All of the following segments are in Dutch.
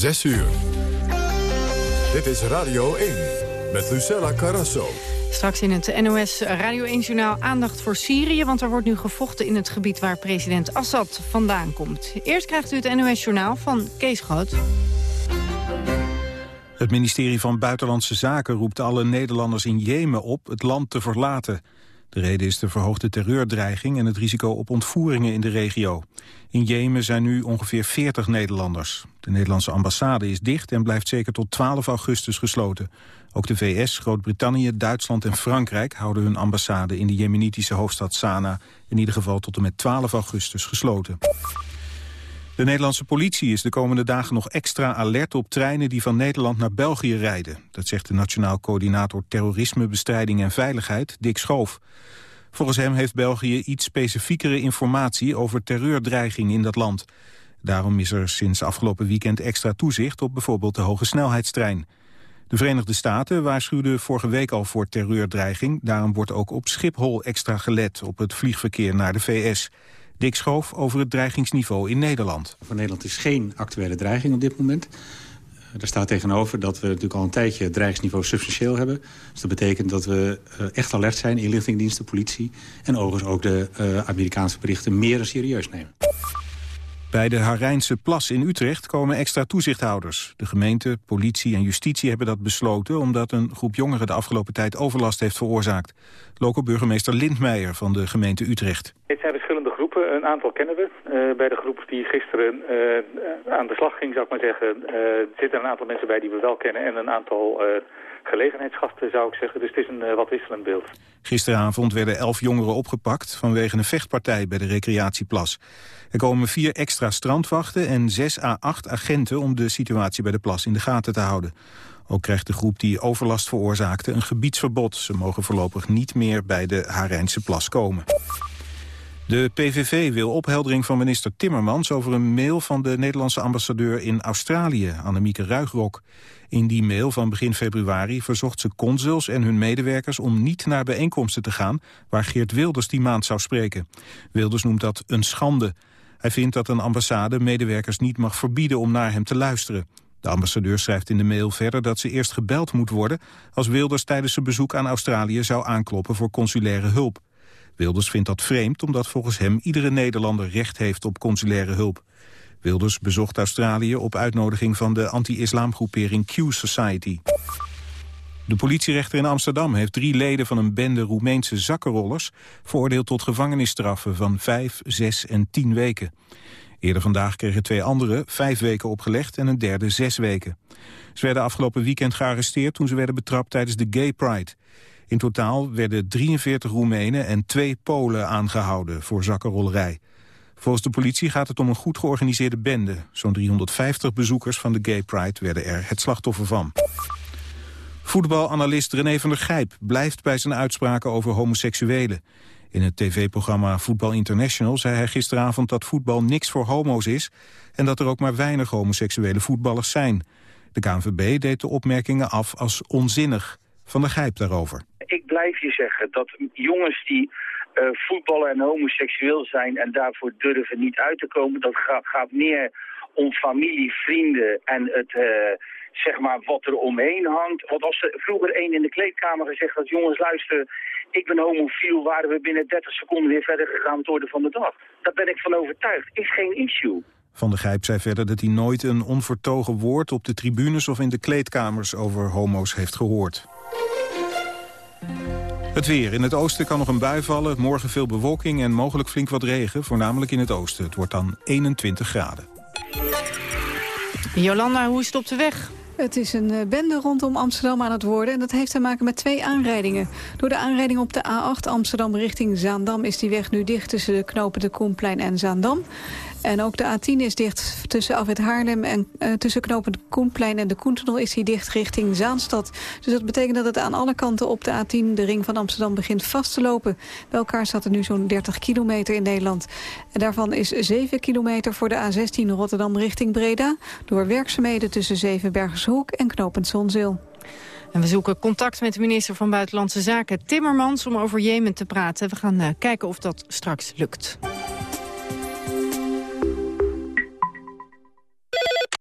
6 uur. Dit is Radio 1 met Lucella Carrasso. Straks in het NOS Radio 1-journaal aandacht voor Syrië... want er wordt nu gevochten in het gebied waar president Assad vandaan komt. Eerst krijgt u het NOS-journaal van Kees Groot. Het ministerie van Buitenlandse Zaken roept alle Nederlanders in Jemen op het land te verlaten. De reden is de verhoogde terreurdreiging en het risico op ontvoeringen in de regio. In Jemen zijn nu ongeveer 40 Nederlanders. De Nederlandse ambassade is dicht en blijft zeker tot 12 augustus gesloten. Ook de VS, Groot-Brittannië, Duitsland en Frankrijk houden hun ambassade in de jemenitische hoofdstad Sanaa in ieder geval tot en met 12 augustus gesloten. De Nederlandse politie is de komende dagen nog extra alert op treinen die van Nederland naar België rijden. Dat zegt de Nationaal Coördinator Terrorisme, Bestrijding en Veiligheid, Dick Schoof. Volgens hem heeft België iets specifiekere informatie over terreurdreiging in dat land. Daarom is er sinds afgelopen weekend extra toezicht op bijvoorbeeld de hoge snelheidstrein. De Verenigde Staten waarschuwden vorige week al voor terreurdreiging. Daarom wordt ook op Schiphol extra gelet op het vliegverkeer naar de VS. Dick Schoof over het dreigingsniveau in Nederland. Voor Nederland is geen actuele dreiging op dit moment. Er staat tegenover dat we natuurlijk al een tijdje het dreigingsniveau substantieel hebben. Dus dat betekent dat we eh, echt alert zijn, inlichtingendiensten, politie... en overigens ook de uh, Amerikaanse berichten meer dan serieus nemen. Bij de Harijnse Plas in Utrecht komen extra toezichthouders. De gemeente, politie en justitie hebben dat besloten... omdat een groep jongeren de afgelopen tijd overlast heeft veroorzaakt. Lokale burgemeester Lindmeijer van de gemeente Utrecht. Het zijn verschillende Een aantal kennen we. Uh, bij de groep die gisteren uh, aan de slag ging, zou ik maar zeggen... Uh, zitten een aantal mensen bij die we wel kennen... en een aantal gelegenheidsgasten, zou ik zeggen. Dus het is een wat wisselend beeld. Gisteravond werden elf jongeren opgepakt... vanwege een vechtpartij bij de recreatieplas. Er komen vier extra strandwachten en zes à acht agenten... om de situatie bij de plas in de gaten te houden. Ook krijgt de groep die overlast veroorzaakte een gebiedsverbod. Ze mogen voorlopig niet meer bij de Harijnse plas komen. De PVV wil opheldering van minister Timmermans over een mail van de Nederlandse ambassadeur in Australië, Annemieke Ruigrok. In die mail van begin februari verzocht ze consuls en hun medewerkers om niet naar bijeenkomsten te gaan waar Geert Wilders die maand zou spreken. Wilders noemt dat een schande. Hij vindt dat een ambassade medewerkers niet mag verbieden om naar hem te luisteren. De ambassadeur schrijft in de mail verder dat ze eerst gebeld moet worden... als Wilders tijdens zijn bezoek aan Australië zou aankloppen voor consulaire hulp. Wilders vindt dat vreemd omdat volgens hem iedere Nederlander recht heeft op consulaire hulp. Wilders bezocht Australië op uitnodiging van de anti-islamgroepering Q Society. De politierechter in Amsterdam heeft drie leden van een bende Roemeense zakkenrollers veroordeeld tot gevangenisstraffen van vijf, zes en tien weken. Eerder vandaag kregen twee anderen vijf weken opgelegd en een derde zes weken. Ze werden afgelopen weekend gearresteerd toen ze werden betrapt tijdens de Gay Pride. In totaal werden 43 Roemenen en twee Polen aangehouden voor zakkenrollerij. Volgens de politie gaat het om een goed georganiseerde bende. Zo'n 350 bezoekers van de Gay Pride werden er het slachtoffer van. Voetbalanalist René van der Gijp blijft bij zijn uitspraken over homoseksuelen. In het tv-programma Voetbal International zei hij gisteravond dat voetbal niks voor homo's is... en dat er ook maar weinig homoseksuele voetballers zijn. De KNVB deed de opmerkingen af als onzinnig. Van der Gijp daarover. Ik blijf je zeggen dat jongens die uh, voetballen en homoseksueel zijn... en daarvoor durven niet uit te komen, dat gaat, gaat meer om familie, vrienden en het... Uh, zeg maar, wat er omheen hangt. Want als er vroeger één in de kleedkamer gezegd had... jongens, luister, ik ben homofiel... waren we binnen 30 seconden weer verder gegaan het orde van de dag. Daar ben ik van overtuigd. Is geen issue. Van der Gijp zei verder dat hij nooit een onvertogen woord... op de tribunes of in de kleedkamers over homo's heeft gehoord. Het weer. In het oosten kan nog een bui vallen. Morgen veel bewolking en mogelijk flink wat regen. Voornamelijk in het oosten. Het wordt dan 21 graden. Jolanda, hoe is het op de weg? Het is een eh, bende rondom Amsterdam aan het worden. En dat heeft te maken met twee aanrijdingen. Door de aanrijding op de A8 Amsterdam richting Zaandam... is die weg nu dicht tussen de knopen de Koenplein en Zaandam. En ook de A10 is dicht tussen Afwet Haarlem en uh, tussen knopen de Koenplein en de Koentunnel is die dicht richting Zaanstad. Dus dat betekent dat het aan alle kanten op de A10 de ring van Amsterdam begint vast te lopen. Bij elkaar staat er nu zo'n 30 kilometer in Nederland. En daarvan is 7 kilometer voor de A16 Rotterdam richting Breda door werkzaamheden tussen Zevenbergershoek en knopend Zonzeel. En we zoeken contact met de minister van Buitenlandse Zaken Timmermans om over Jemen te praten. We gaan uh, kijken of dat straks lukt.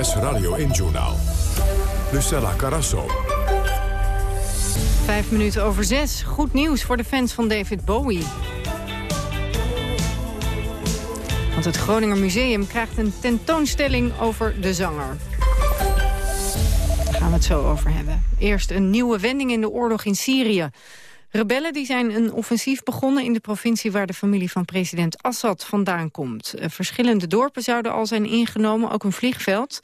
NOS Radio 1-journaal. Lucella Carasso. Vijf minuten over zes. Goed nieuws voor de fans van David Bowie. Want het Groninger Museum krijgt een tentoonstelling over de zanger. Daar gaan we het zo over hebben. Eerst een nieuwe wending in de oorlog in Syrië. Rebellen die zijn een offensief begonnen in de provincie waar de familie van president Assad vandaan komt. Eh, verschillende dorpen zouden al zijn ingenomen, ook een vliegveld.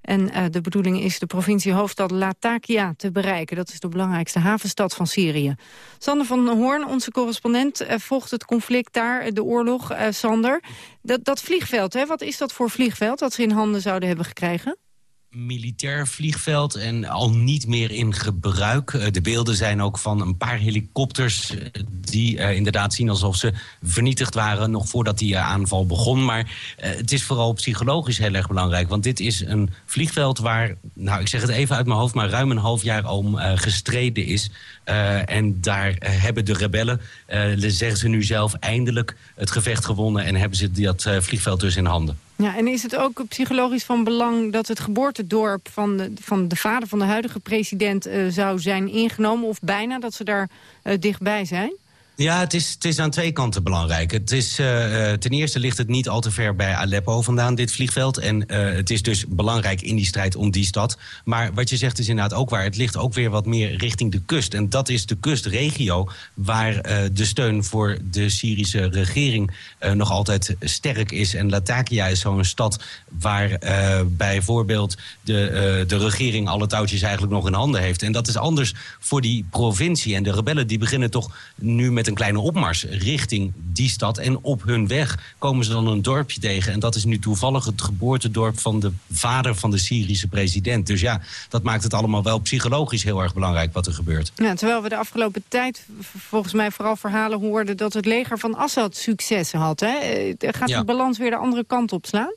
En eh, de bedoeling is de provinciehoofdstad Latakia te bereiken. Dat is de belangrijkste havenstad van Syrië. Sander van Hoorn, onze correspondent, eh, volgt het conflict daar, de oorlog. Sander, dat, dat vliegveld, hè, wat is dat voor vliegveld dat ze in handen zouden hebben gekregen? Militair vliegveld en al niet meer in gebruik. Eh, De beelden zijn ook van een paar helikopters eh, die eh, inderdaad zien alsof ze vernietigd waren nog voordat die aanval begon. Maar het is vooral psychologisch heel erg belangrijk, want dit is een vliegveld waar, nou ik zeg het even uit mijn hoofd, maar ruim een half jaar om gestreden is. En daar hebben de rebellen, zeggen ze nu zelf, eindelijk het gevecht gewonnen en hebben ze dat vliegveld dus in handen. Ja, en is het ook psychologisch van belang dat het geboortedorp van de, van de vader van de huidige president eh, zou zijn ingenomen, of bijna, dat ze daar eh, dichtbij zijn? Ja, het is, het is aan twee kanten belangrijk. Het is, eh, eh, ten eerste ligt het niet al te ver bij Aleppo vandaan, dit vliegveld. En eh, het is dus belangrijk in die strijd om die stad. Maar wat je zegt is inderdaad ook waar. Het ligt ook weer wat meer richting de kust. En dat is de kustregio waar de steun voor de Syrische regering nog altijd sterk is. En Latakia is zo'n stad waar bijvoorbeeld de, de regering alle touwtjes eigenlijk nog in handen heeft. En dat is anders voor die provincie. En de rebellen die beginnen toch nu met een kleine opmars richting die stad. En op hun weg komen ze dan een dorpje tegen. En dat is nu toevallig het geboortedorp van de vader van de Syrische president. Dus ja, dat maakt het allemaal wel psychologisch heel erg belangrijk wat er gebeurt. Ja, terwijl we de afgelopen tijd volgens mij vooral verhalen hoorden... dat het leger van Assad successen had. Hè? Eh, Gaat Ja. de balans weer de andere kant op slaan?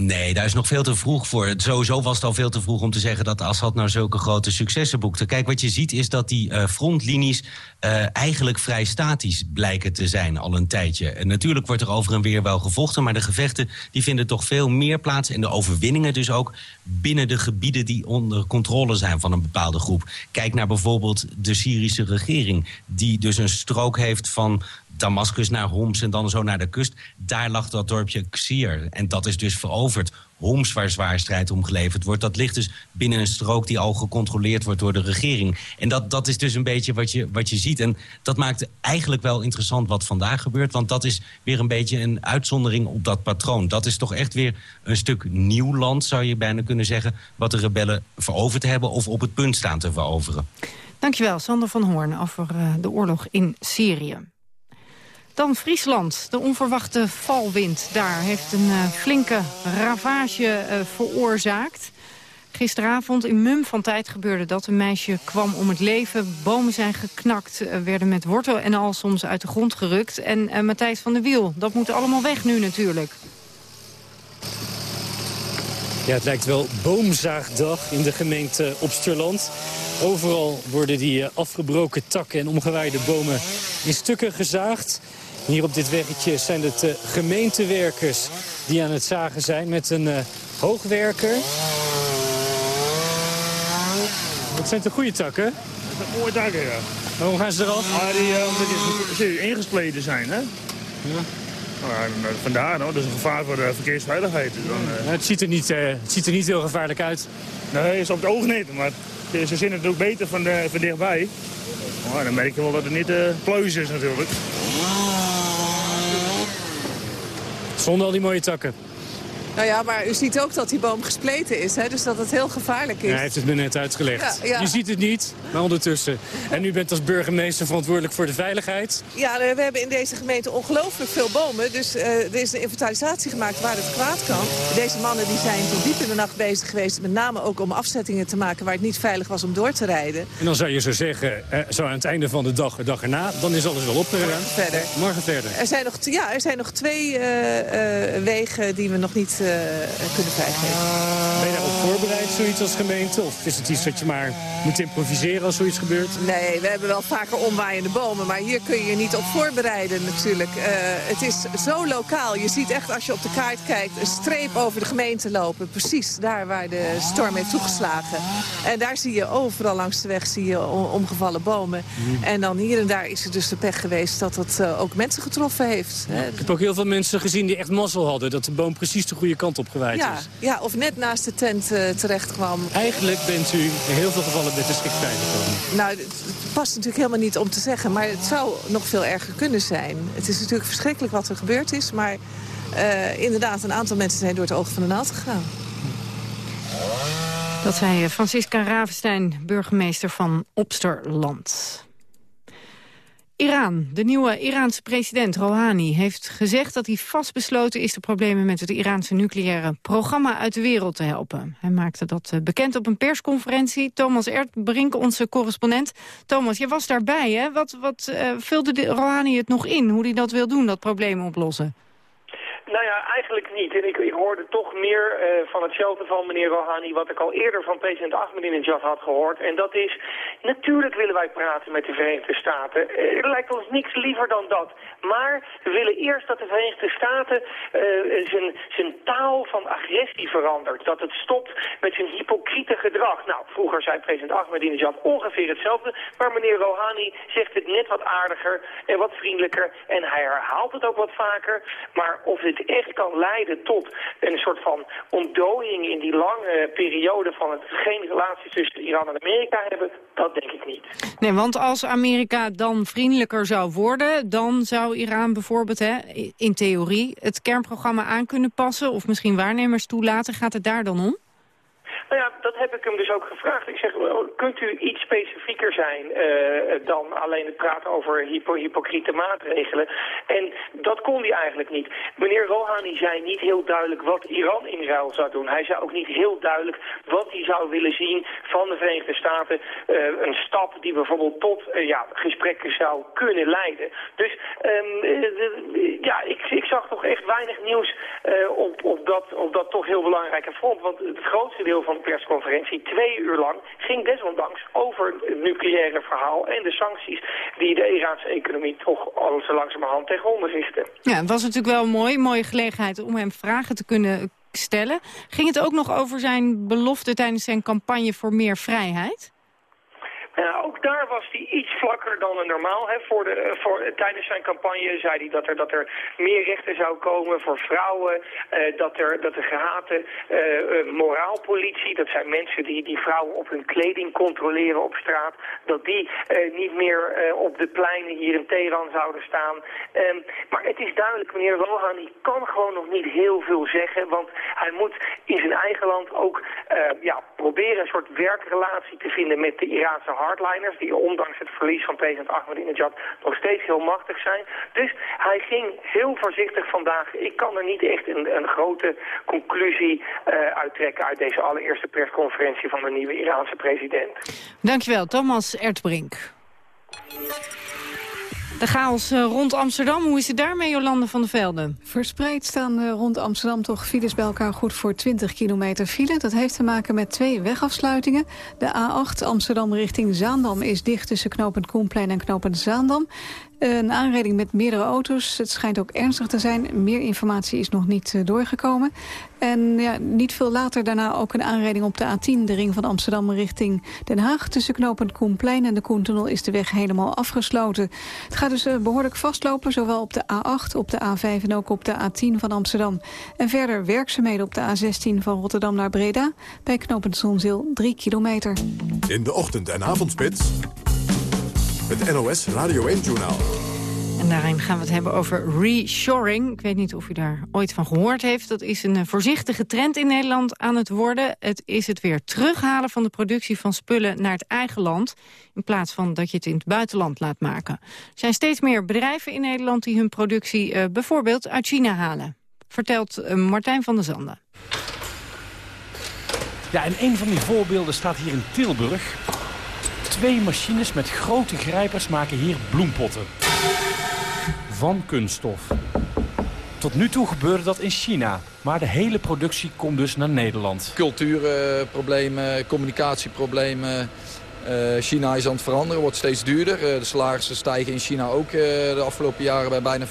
Nee, daar is nog veel te vroeg voor. Sowieso was het al veel te vroeg om te zeggen dat Assad nou zulke grote successen boekte. Kijk, wat je ziet is dat die eh, frontlinies eh, eigenlijk vrij statisch blijken te zijn al een tijdje. En natuurlijk wordt er over en weer wel gevochten, maar de gevechten die vinden toch veel meer plaats. En de overwinningen dus ook binnen de gebieden die onder controle zijn van een bepaalde groep. Kijk naar bijvoorbeeld de Syrische regering, die dus een strook heeft van Damascus naar Homs en dan zo naar de kust. Daar lag dat dorpje Xier. En dat is dus veroverd. Homs, waar zwaar strijd om geleverd wordt... dat ligt dus binnen een strook die al gecontroleerd wordt door de regering. En dat, dat is dus een beetje wat je, wat je ziet. En dat maakt eigenlijk wel interessant wat vandaag gebeurt... want dat is weer een beetje een uitzondering op dat patroon. Dat is toch echt weer een stuk nieuw land, zou je bijna kunnen zeggen... wat de rebellen veroverd hebben of op het punt staan te veroveren. Dankjewel, Sander van Hoorn, over eh, de oorlog in Syrië. Dan Friesland. De onverwachte valwind daar heeft een eh, flinke ravage eh, veroorzaakt. Gisteravond in mum van tijd gebeurde dat. Een meisje kwam om het leven. Bomen zijn geknakt, eh, werden met wortel en al soms uit de grond gerukt. En Matthijs van der Wiel, dat moet allemaal weg nu natuurlijk. Ja, het lijkt wel boomzaagdag in de gemeente Opsterland. Overal worden die afgebroken takken en omgewaaide bomen in stukken gezaagd. Hier op dit weggetje zijn het eh, gemeentewerkers die aan het zagen zijn met een eh, hoogwerker. Dat zijn de goede takken. Dat zijn mooie takken, ja. Waarom gaan ze eraf? Ah, die, eh, omdat die ingespleten zijn, hè? Ja. Nou, vandaar, nou, dat is een gevaar voor de verkeersveiligheid. Dus dan, Ja, het, ziet er niet, het ziet er niet heel gevaarlijk uit. Nee, is op het oog niet, maar ze zien het ook beter van, de, van dichtbij. Maar dan merk je wel dat het niet uh, pluis is natuurlijk. Zonder al die mooie takken. Nou ja, maar u ziet ook dat die boom gespleten is, hè? dus dat het heel gevaarlijk is. Ja, hij heeft het me net uitgelegd. Ja, ja. Je ziet het niet, maar ondertussen. En u bent als burgemeester verantwoordelijk voor de veiligheid. Ja, we hebben in deze gemeente ongelooflijk veel bomen. Dus uh, er is een inventarisatie gemaakt waar het kwaad kan. Deze mannen die zijn tot diep in de nacht bezig geweest. Met name ook om afzettingen te maken waar het niet veilig was om door te rijden. En dan zou je zo zeggen, eh, zo aan het einde van de dag, de dag erna... dan is alles wel opgeruimd. Morgen verder. Morgen verder. Er zijn nog, ja, er zijn nog twee uh, wegen die we nog niet kunnen vrijgeven. Ben je daarop voorbereid, zoiets als gemeente? Of is het iets dat je maar moet improviseren als zoiets gebeurt? Nee, we hebben wel vaker omwaaiende bomen. Maar hier kun je je niet op voorbereiden natuurlijk. het is zo lokaal. Je ziet echt als je op de kaart kijkt een streep over de gemeente lopen. Precies daar waar de storm heeft toegeslagen. En daar zie je overal langs de weg zie je omgevallen bomen. Mm. En dan hier en daar is het dus de pech geweest dat het uh, ook mensen getroffen heeft. Hè. Ik heb ook heel veel mensen gezien die echt mazzel hadden. Dat de boom precies de goede kant op gewaaid ja, is. Ja, of net naast de tent uh, terecht kwam. Eigenlijk bent u in heel veel gevallen met de gekomen. Nou, het past natuurlijk helemaal niet om te zeggen. Maar het zou nog veel erger kunnen zijn. Het is natuurlijk verschrikkelijk wat er gebeurd is. Maar uh, inderdaad, een aantal mensen zijn door het oog van de naald gegaan. Dat zei Francisca Ravenstein, burgemeester van Opsterland. Iran. De nieuwe Iraanse president Rouhani heeft gezegd dat hij vastbesloten is de problemen met het Iraanse nucleaire programma uit de wereld te helpen. Hij maakte dat eh, bekend op een persconferentie. Thomas Erdbrink, onze correspondent. Thomas, jij was daarbij, hè? Wat, wat uh, vulde de Rouhani het nog in, hoe hij dat wil doen, dat probleem oplossen? Nou ja, eigenlijk niet. En ik, hoorde toch meer uh, van hetzelfde van meneer Rouhani... wat ik al eerder van president Ahmadinejad had gehoord. En dat is, natuurlijk willen wij praten met de Verenigde Staten. Uh, er lijkt ons niks liever dan dat. Maar we willen eerst dat de Verenigde Staten uh, zijn, zijn taal van agressie verandert. Dat het stopt met zijn hypocriete gedrag. Nou, vroeger zei president Ahmadinejad ongeveer hetzelfde. Maar meneer Rouhani zegt het net wat aardiger en wat vriendelijker. En hij herhaalt het ook wat vaker. Maar of dit echt kan leiden tot een soort van ontdooiing in die lange periode van het geen relaties tussen Iran en Amerika hebben, dat denk ik niet. Nee, want als Amerika dan vriendelijker zou worden, dan zou Iran bijvoorbeeld hè, in theorie het kernprogramma aan kunnen passen of misschien waarnemers toelaten. Gaat het daar dan om? Nou ja, dat heb ik hem dus ook gevraagd. Ik zeg, kunt u iets specifieker zijn uh, dan alleen het praten over hypo hypocriete maatregelen? En dat kon hij eigenlijk niet. Meneer Rouhani zei niet heel duidelijk wat Iran in ruil zou doen. Hij zei ook niet heel duidelijk wat hij zou willen zien van de Verenigde Staten. Uh, een stap die bijvoorbeeld tot ja, gesprekken zou kunnen leiden. Dus um, ja, ik, ik zag toch echt weinig nieuws op, op, dat, op dat toch heel belangrijke front. Want het grootste deel van persconferentie, twee uur lang, ging desondanks over nucleaire verhaal en de sancties die de Iraanse economie toch al zo langzamerhand tegenonder richten. Ja, het was natuurlijk wel mooi, mooie gelegenheid om hem vragen te kunnen stellen. Ging het ook nog over zijn belofte tijdens zijn campagne voor meer vrijheid? Uh, ook daar was hij iets vlakker dan normaal. Hè. Voor de, voor, tijdens zijn campagne zei hij dat er, dat er meer rechten zou komen voor vrouwen. Dat, er, dat de gehate moraalpolitie, dat zijn mensen die, die vrouwen op hun kleding controleren op straat. Dat die niet meer op de pleinen hier in Teheran zouden staan. Um, maar het is duidelijk, meneer Rouhani kan gewoon nog niet heel veel zeggen. Want hij moet in zijn eigen land ook ja, proberen een soort werkrelatie te vinden met de Iraanse die ondanks het verlies van president Ahmadinejad nog steeds heel machtig zijn. Dus hij ging heel voorzichtig vandaag. Ik kan er niet echt een, een grote conclusie uh, uittrekken... uit deze allereerste persconferentie van de nieuwe Iraanse president. Dankjewel, Thomas Ertbrink. De chaos rond Amsterdam, hoe is het daarmee, Jolande van der Velden? Verspreid staan rond Amsterdam toch files bij elkaar goed voor 20 kilometer file. Dat heeft te maken met twee wegafsluitingen. De A8 Amsterdam richting Zaandam is dicht tussen knooppunt Koenplein en knooppunt Zaandam. Een aanrijding met meerdere auto's. Het schijnt ook ernstig te zijn. Meer informatie is nog niet uh, doorgekomen. En ja, niet veel later daarna ook een aanrijding op de A10... de ring van Amsterdam richting Den Haag. Tussen knooppunt Koenplein en de Koentunnel is de weg helemaal afgesloten. Het gaat dus uh, behoorlijk vastlopen, zowel op de A8, op de A5... en ook op de A10 van Amsterdam. En verder werkzaamheden op de A16 van Rotterdam naar Breda... bij knooppunt Zonzeel 3 kilometer. In de ochtend- en avondspits... Het NOS Radio 1-journaal. En daarin gaan we het hebben over reshoring. Ik weet niet of u daar ooit van gehoord heeft. Dat is een voorzichtige trend in Nederland aan het worden. Het is het weer terughalen van de productie van spullen naar het eigen land... in plaats van dat je het in het buitenland laat maken. Er zijn steeds meer bedrijven in Nederland die hun productie uh, bijvoorbeeld uit China halen. Vertelt uh, Martijn van der Zanden. Ja, en een van die voorbeelden staat hier in Tilburg. Twee machines met grote grijpers maken hier bloempotten. Van kunststof. Tot nu toe gebeurde dat in China. Maar de hele productie komt dus naar Nederland. Cultuurproblemen, communicatieproblemen. Uh, China is aan het veranderen, wordt steeds duurder. Uh, de salarissen stijgen in China ook uh, de afgelopen jaren bij bijna 40%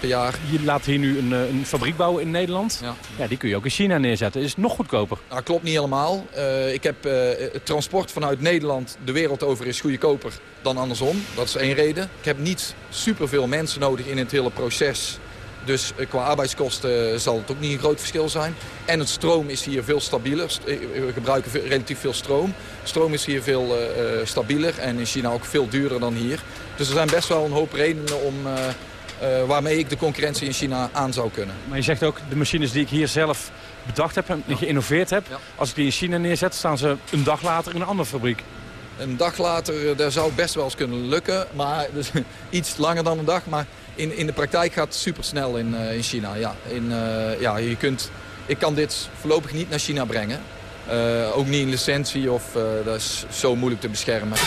per jaar. Je laat hier nu een, een fabriek bouwen in Nederland. Ja. ja. die kun je ook in China neerzetten. Is het nog goedkoper? Nou, klopt niet helemaal. ik heb het transport vanuit Nederland de wereld over is goedkoper dan andersom. Dat is één reden. Ik heb niet superveel mensen nodig in het hele proces dus eh, qua arbeidskosten zal het ook niet een groot verschil zijn. En het stroom is hier veel stabieler. Eh, we gebruiken relatief veel stroom. Stroom is hier veel stabieler en in China ook veel duurder dan hier. Dus er zijn best wel een hoop redenen om, uh, waarmee ik de concurrentie in China aan zou kunnen. Maar je zegt ook, de machines die ik hier zelf bedacht heb en geïnnoveerd heb... Ja. als ik die in China neerzet, staan ze een dag later in een andere fabriek. Een dag later, daar zou best wel eens kunnen lukken. Maar dus, iets langer dan een dag. Maar in, in de praktijk gaat het supersnel in, uh, in China. Ja. In, uh, ja, je kunt, ik kan dit voorlopig niet naar China brengen. Uh, ook niet in licentie of dat is zo moeilijk te beschermen.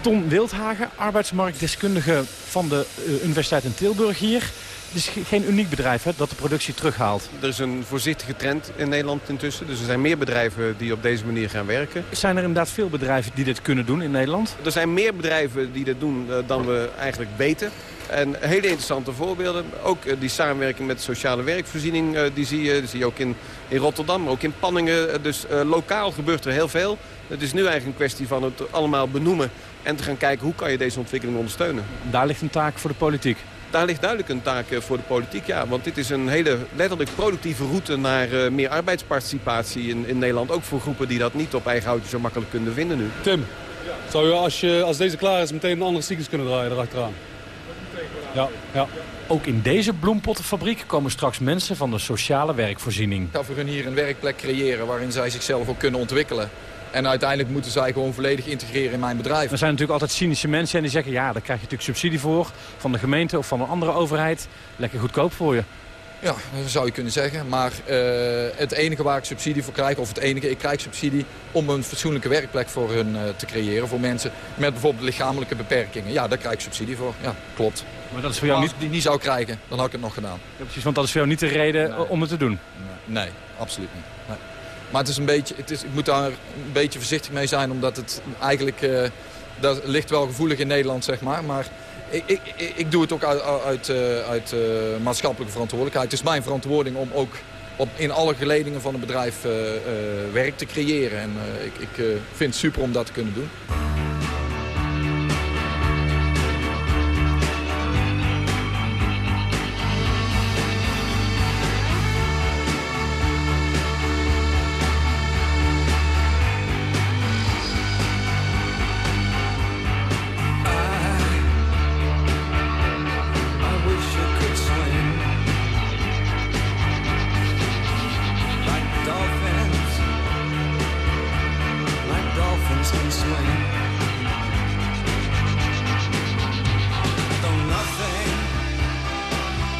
Tom Wildhagen, arbeidsmarktdeskundige van de Universiteit in Tilburg hier. Het is geen uniek bedrijf hè, dat de productie terughaalt. Er is een voorzichtige trend in Nederland intussen. Dus er zijn meer bedrijven die op deze manier gaan werken. Zijn er inderdaad veel bedrijven die dit kunnen doen in Nederland? Er zijn meer bedrijven die dit doen dan we eigenlijk weten. En hele interessante voorbeelden. Ook uh, die samenwerking met de sociale werkvoorziening, uh, die, zie je, die zie je ook in, in Rotterdam, maar ook in Panningen. Dus lokaal gebeurt er heel veel. Het is nu eigenlijk een kwestie van het allemaal benoemen en te gaan kijken hoe kan je deze ontwikkeling ondersteunen. Daar ligt een taak voor de politiek. Daar ligt duidelijk een taak voor de politiek, ja. Want dit is een hele letterlijk productieve route naar uh, meer arbeidsparticipatie in, in Nederland. Ook voor groepen die dat niet op eigen houtje zo makkelijk kunnen vinden nu. Tim, zou je als, je als deze klaar is meteen een andere cyclus kunnen draaien erachteraan? Ja, ja. Ook in deze bloempottenfabriek komen straks mensen van de sociale werkvoorziening. Ik ga voor hun hier een werkplek creëren waarin zij zichzelf ook kunnen ontwikkelen. En uiteindelijk moeten zij gewoon volledig integreren in mijn bedrijf. Er zijn natuurlijk altijd cynische mensen en die zeggen... ja, daar krijg je natuurlijk subsidie voor van de gemeente of van een andere overheid. Lekker goedkoop voor je. Ja, dat zou je kunnen zeggen. Maar uh, het enige waar ik subsidie voor krijg, of het enige, ik krijg subsidie om een fatsoenlijke werkplek voor hun uh, te creëren. Voor mensen met bijvoorbeeld lichamelijke beperkingen. Ja, daar krijg ik subsidie voor. Ja, klopt. Maar dat is voor jou niet... die niet zou krijgen, dan had ik het nog gedaan. Ja, precies, want dat is voor jou niet de reden nee. om het te doen? Nee, nee absoluut niet. Maar het is een beetje, het is, ik moet daar een beetje voorzichtig mee zijn, omdat het eigenlijk... Uh, dat ligt wel gevoelig in Nederland, zeg maar. Maar ik, ik, ik, doe het ook uit, uit, uit uh, maatschappelijke verantwoordelijkheid. Het is mijn verantwoording om ook op, in alle geledingen van het bedrijf werk te creëren. En ik, ik vind het super om dat te kunnen doen.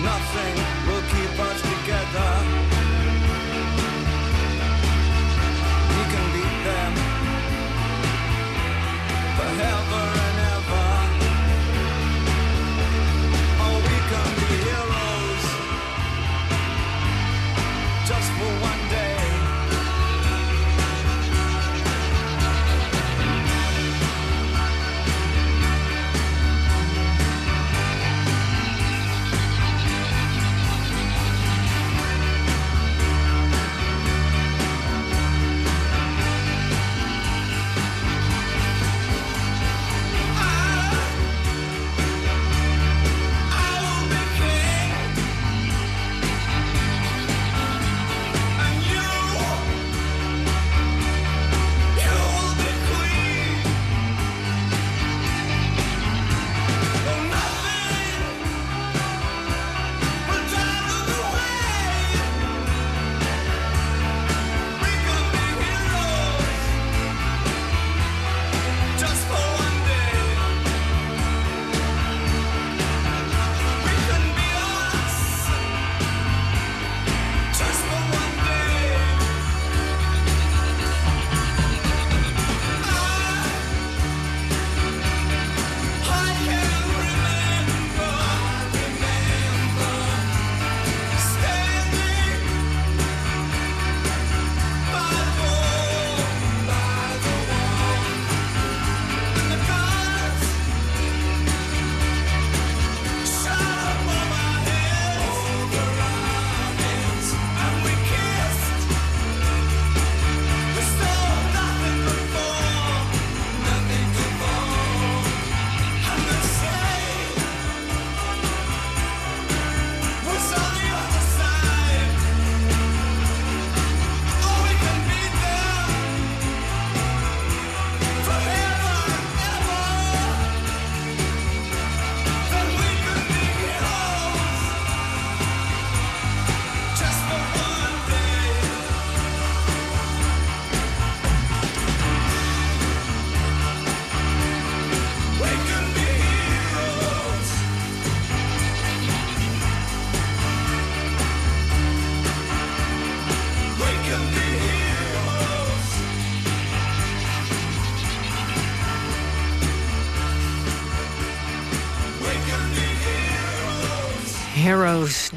Nothing will keep us together.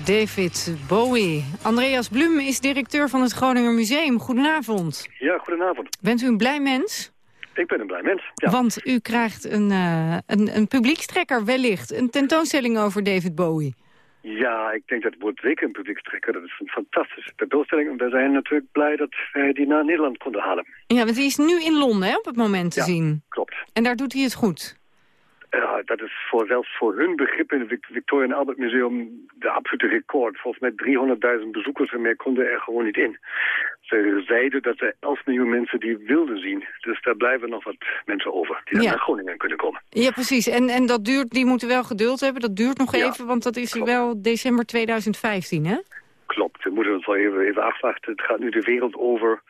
David Bowie. Andreas Blum is directeur van het Groninger Museum. Goedenavond. Ja, goedenavond. Bent u een blij mens? Ik ben een blij mens, ja. Want u krijgt een, uh, een, een publiekstrekker wellicht. Een tentoonstelling over David Bowie. Ja, ik denk dat het wordt zeker een publiekstrekker. Dat is een fantastische tentoonstelling. En we zijn natuurlijk blij dat wij die naar Nederland konden halen. Ja, want die is nu in Londen hè, op het moment te ja, zien. klopt. En daar doet hij het goed. Ja, dat is voor, zelfs voor hun begrip in het Victoria and Albert Museum de absolute record. Volgens mij 300.000 bezoekers en meer konden er gewoon niet in. Ze zeiden dat er 11 miljoen mensen die wilden zien. Dus daar blijven nog wat mensen over die Ja. naar Groningen kunnen komen. Ja, precies. En, en dat duurt, die moeten wel geduld hebben. Dat duurt nog Ja, even, want dat is wel december 2015, hè? Klopt, we moeten het wel even, even afwachten. Het gaat nu de wereld over.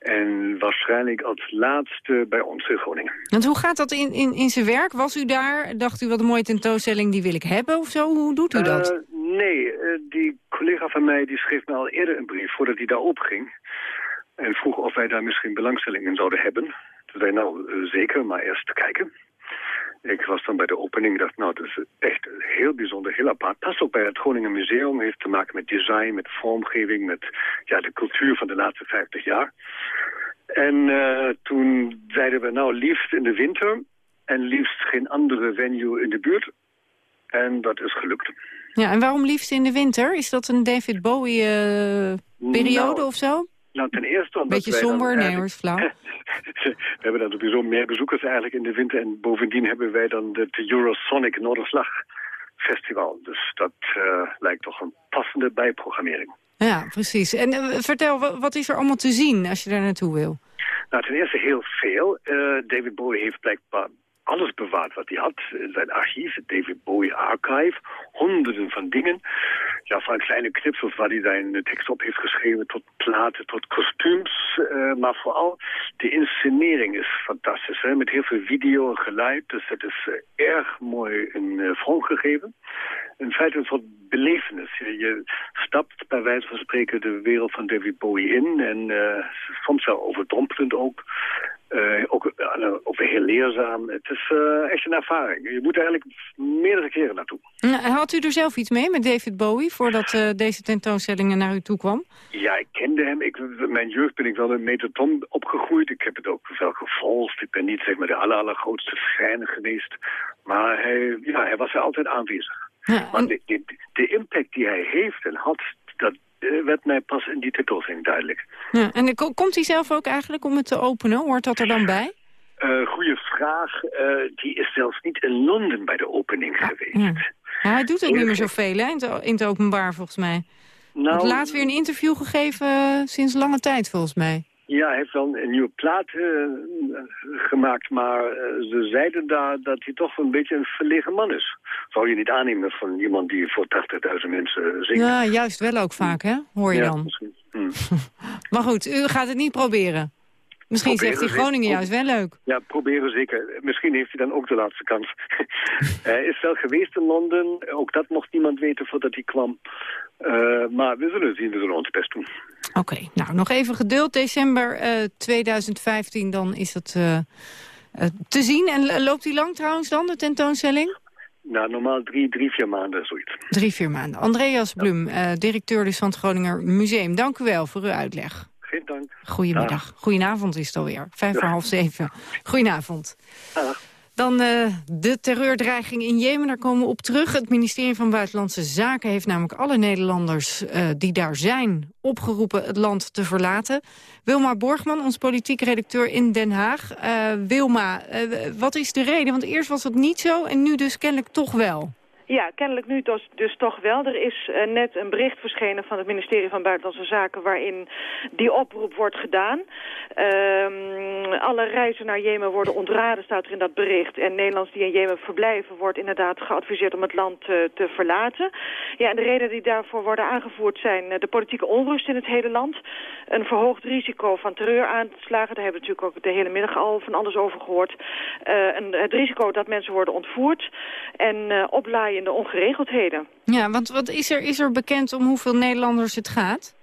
En waarschijnlijk als laatste bij ons in Groningen. Want hoe gaat dat in, in, in zijn werk? Was u daar? Dacht u wat een mooie tentoonstelling, die wil ik hebben of zo? Hoe doet u dat? Eh, nee, eh, die collega van mij die schreef me al eerder een brief voordat hij daar opging. En vroeg of wij daar misschien belangstelling in zouden hebben. Toen zei ik, nou eh, zeker, maar eerst kijken. Ik was dan bij de opening dacht, nou, dat is echt heel bijzonder, heel apart. Past ook bij het Groningen Museum, heeft te maken met design, met vormgeving, met ja, de cultuur van de laatste 50 jaar. En eh, toen zeiden we, nou, liefst in de winter en liefst geen andere venue in de buurt. En dat is gelukt. Ja, en waarom liefst in de winter? Is dat een David Bowie-periode Nou, of zo? Nou, ten eerste... omdat Beetje somber? Nee hoor, flauw. We hebben dan sowieso meer bezoekers eigenlijk in de winter. En bovendien hebben wij dan het Eurosonic Noorderslag Festival. Dus dat eh, lijkt toch een passende bijprogrammering. Ja, precies. En eh, vertel, wa- wat is er allemaal te zien als je daar naartoe wil? Nou, ten eerste heel veel. Eh, David Bowie heeft blijkbaar alles bewaard wat hij had. Zijn archief, het David Bowie Archive. Honderden van dingen. Ja, van kleine knipsels waar hij zijn eh, tekst op heeft geschreven... tot platen, tot kostuums. eh, maar vooral de inscenering is fantastisch. Met heel veel video en geluid. Dus het is eh, erg mooi in eh, vorm gegeven. In feite een soort belevenis. Je, je stapt bij wijze van spreken de wereld van David Bowie in. En eh, soms wel overdompelend ook. Eh, ook, eh, ook heel leerzaam. Het is eh, echt een ervaring. Je moet er eigenlijk meerdere keren naartoe. Nou, Had u er zelf iets mee met David Bowie voordat deze tentoonstelling naar u toe kwam? Ja, ik kende hem. Ik, mijn jeugd ben ik wel een meterton opgegroeid. Ik heb het ook wel gevolgd. Ik ben niet zeg maar, de aller, allergrootste fan geweest. Maar hij, ja, hij was er altijd aanwezig. maar de, de, de impact die hij heeft en had, dat werd mij pas in die tentoonstelling duidelijk. Ja, en ko- komt hij zelf ook eigenlijk om het te openen? Hoort dat er dan bij? Eh goeie vraag. Eh, die is zelfs niet in Londen bij de opening geweest. Ja. Ja, hij doet ook niet meer zoveel hè, in, het, in het openbaar volgens mij. Nou, laatst weer een interview gegeven eh, sinds lange tijd volgens mij. Ja, hij heeft wel een nieuwe plaat eh, gemaakt, maar eh, ze zeiden daar dat hij toch een beetje een verlegen man is. Zou je niet aannemen van iemand die voor 80.000 mensen zingt? Ja, juist wel ook vaak hè, hoor je Ja, dan. misschien. Hm. Maar goed, u gaat het niet proberen. Misschien Proberen zegt hij Groningen juist wel leuk. Ja, proberen zeker. Misschien heeft hij dan ook de laatste kans. hij is wel geweest in Londen. Ook dat mocht niemand weten voordat hij kwam. Eh, maar we zullen zien, we zullen ons best doen. Oké, nou nog even geduld. December eh, 2015, dan is het eh, eh, te zien. En loopt die lang trouwens dan, de tentoonstelling? Nou, normaal drie, drie, vier maanden, zoiets. Drie, vier maanden. Andreas Blum, eh, directeur dus van het Groninger Museum. Dank u wel voor uw uitleg. Geen dank. Goedemiddag. Goedenavond is het alweer. Vijf voor half zeven. Goedenavond. Dag. Dan eh, de terreurdreiging in Jemen, daar komen we op terug. Het ministerie van Buitenlandse Zaken heeft namelijk alle Nederlanders eh, die daar zijn opgeroepen het land te verlaten. Wilma Borgman, ons politiek redacteur in Den Haag. Eh, Wilma, wat is de reden? Want eerst was het niet zo en nu dus kennelijk toch wel. Ja, kennelijk nu dus, dus toch wel. Er is eh, net een bericht verschenen van het ministerie van Buitenlandse Zaken... waarin die oproep wordt gedaan. Ehm, alle reizen naar Jemen worden ontraden, staat er in dat bericht. En Nederlanders die in Jemen verblijven... wordt inderdaad geadviseerd om het land eh, te verlaten. Ja, en de redenen die daarvoor worden aangevoerd zijn... eh, de politieke onrust in het hele land. Een verhoogd risico van terreuraanslagen. Daar hebben we natuurlijk ook de hele middag al van alles over gehoord. Eh, een, het risico dat mensen worden ontvoerd. En eh oplaaiende ongeregeldheden. Ja, want wat is er, is er bekend om hoeveel Nederlanders het gaat?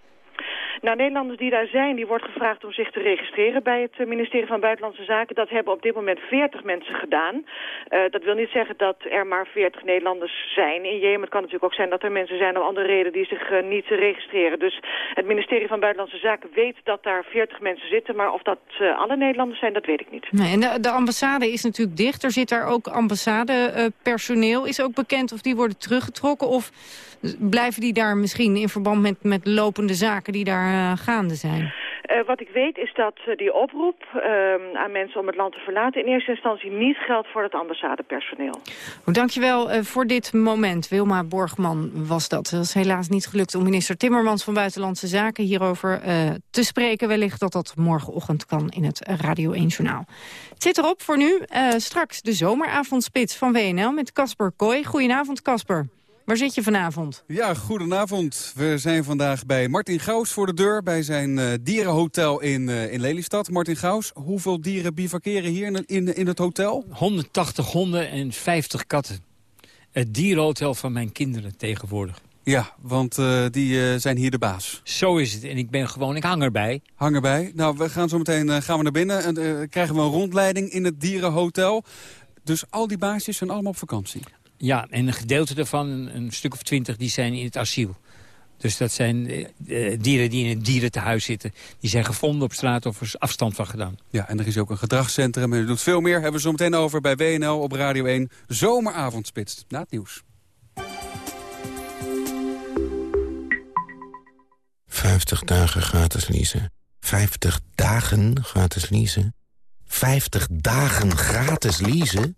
Nou, Nederlanders die daar zijn, die wordt gevraagd om zich te registreren bij het eh, ministerie van Buitenlandse Zaken. Dat hebben op dit moment 40 mensen gedaan. Uh, dat wil niet zeggen dat er maar 40 Nederlanders zijn in Jemen. Het kan natuurlijk ook zijn dat er mensen zijn om andere reden die zich uh, niet registreren. Dus het ministerie van Buitenlandse Zaken weet dat daar 40 mensen zitten. Maar of dat alle Nederlanders zijn, dat weet ik niet. Nee, en de, de ambassade is natuurlijk dicht. Er zit daar ook ambassadepersoneel. is ook bekend of die worden teruggetrokken of blijven die daar misschien in verband met, met lopende zaken die daar gaande zijn? Uh, wat ik weet is dat uh, die oproep uh, aan mensen om het land te verlaten... in eerste instantie niet geldt voor het ambassadepersoneel. Oh, dankjewel voor dit moment. Wilma Borgman was dat. Het was helaas niet gelukt om minister Timmermans van Buitenlandse Zaken hierover te spreken. Wellicht dat dat morgenochtend kan in het Radio 1 Journaal. Het zit erop voor nu. straks de zomeravondspits van WNL met Casper Kooi. Goedenavond, Casper. Waar zit je vanavond? Ja, goedenavond. We zijn vandaag bij Martin Gauws voor de deur... bij zijn uh, dierenhotel in, uh, in Lelystad. Martin Gauws, hoeveel dieren bivakeren hier in, in, in het hotel? 180 honden en 50 katten. Het dierenhotel van mijn kinderen tegenwoordig. Ja, want uh, die zijn hier de baas. Zo is het. En ik ben gewoon, ik hang erbij. Hang erbij. Nou, we gaan zo meteen gaan we naar binnen. En krijgen we een rondleiding in het dierenhotel. Dus al die baasjes zijn allemaal op vakantie. Ja, en een gedeelte daarvan, een, stuk of twintig, die zijn in het asiel. Dus dat zijn uh, dieren die in een dierentehuis zitten. Die zijn gevonden op straat of er afstand van gedaan. Ja, en er is ook een gedragscentrum en u doet veel meer. Hebben we zo meteen over bij WNL op Radio 1. Zomeravondspits, na het nieuws. 50 dagen gratis leasen. 50 dagen gratis leasen. 50 dagen gratis leasen?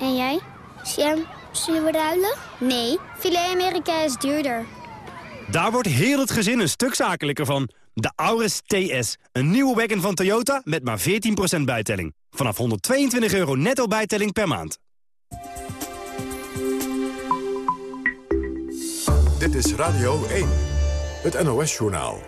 En jij? Sam, zullen we ruilen? Nee, filet Amerika is duurder. Daar wordt heel het gezin een stuk zakelijker van. De Auris TS. Een nieuwe wagon van Toyota met maar 14% bijtelling. Vanaf 122 euro netto bijtelling per maand. Dit is Radio 1. Het NOS-journaal.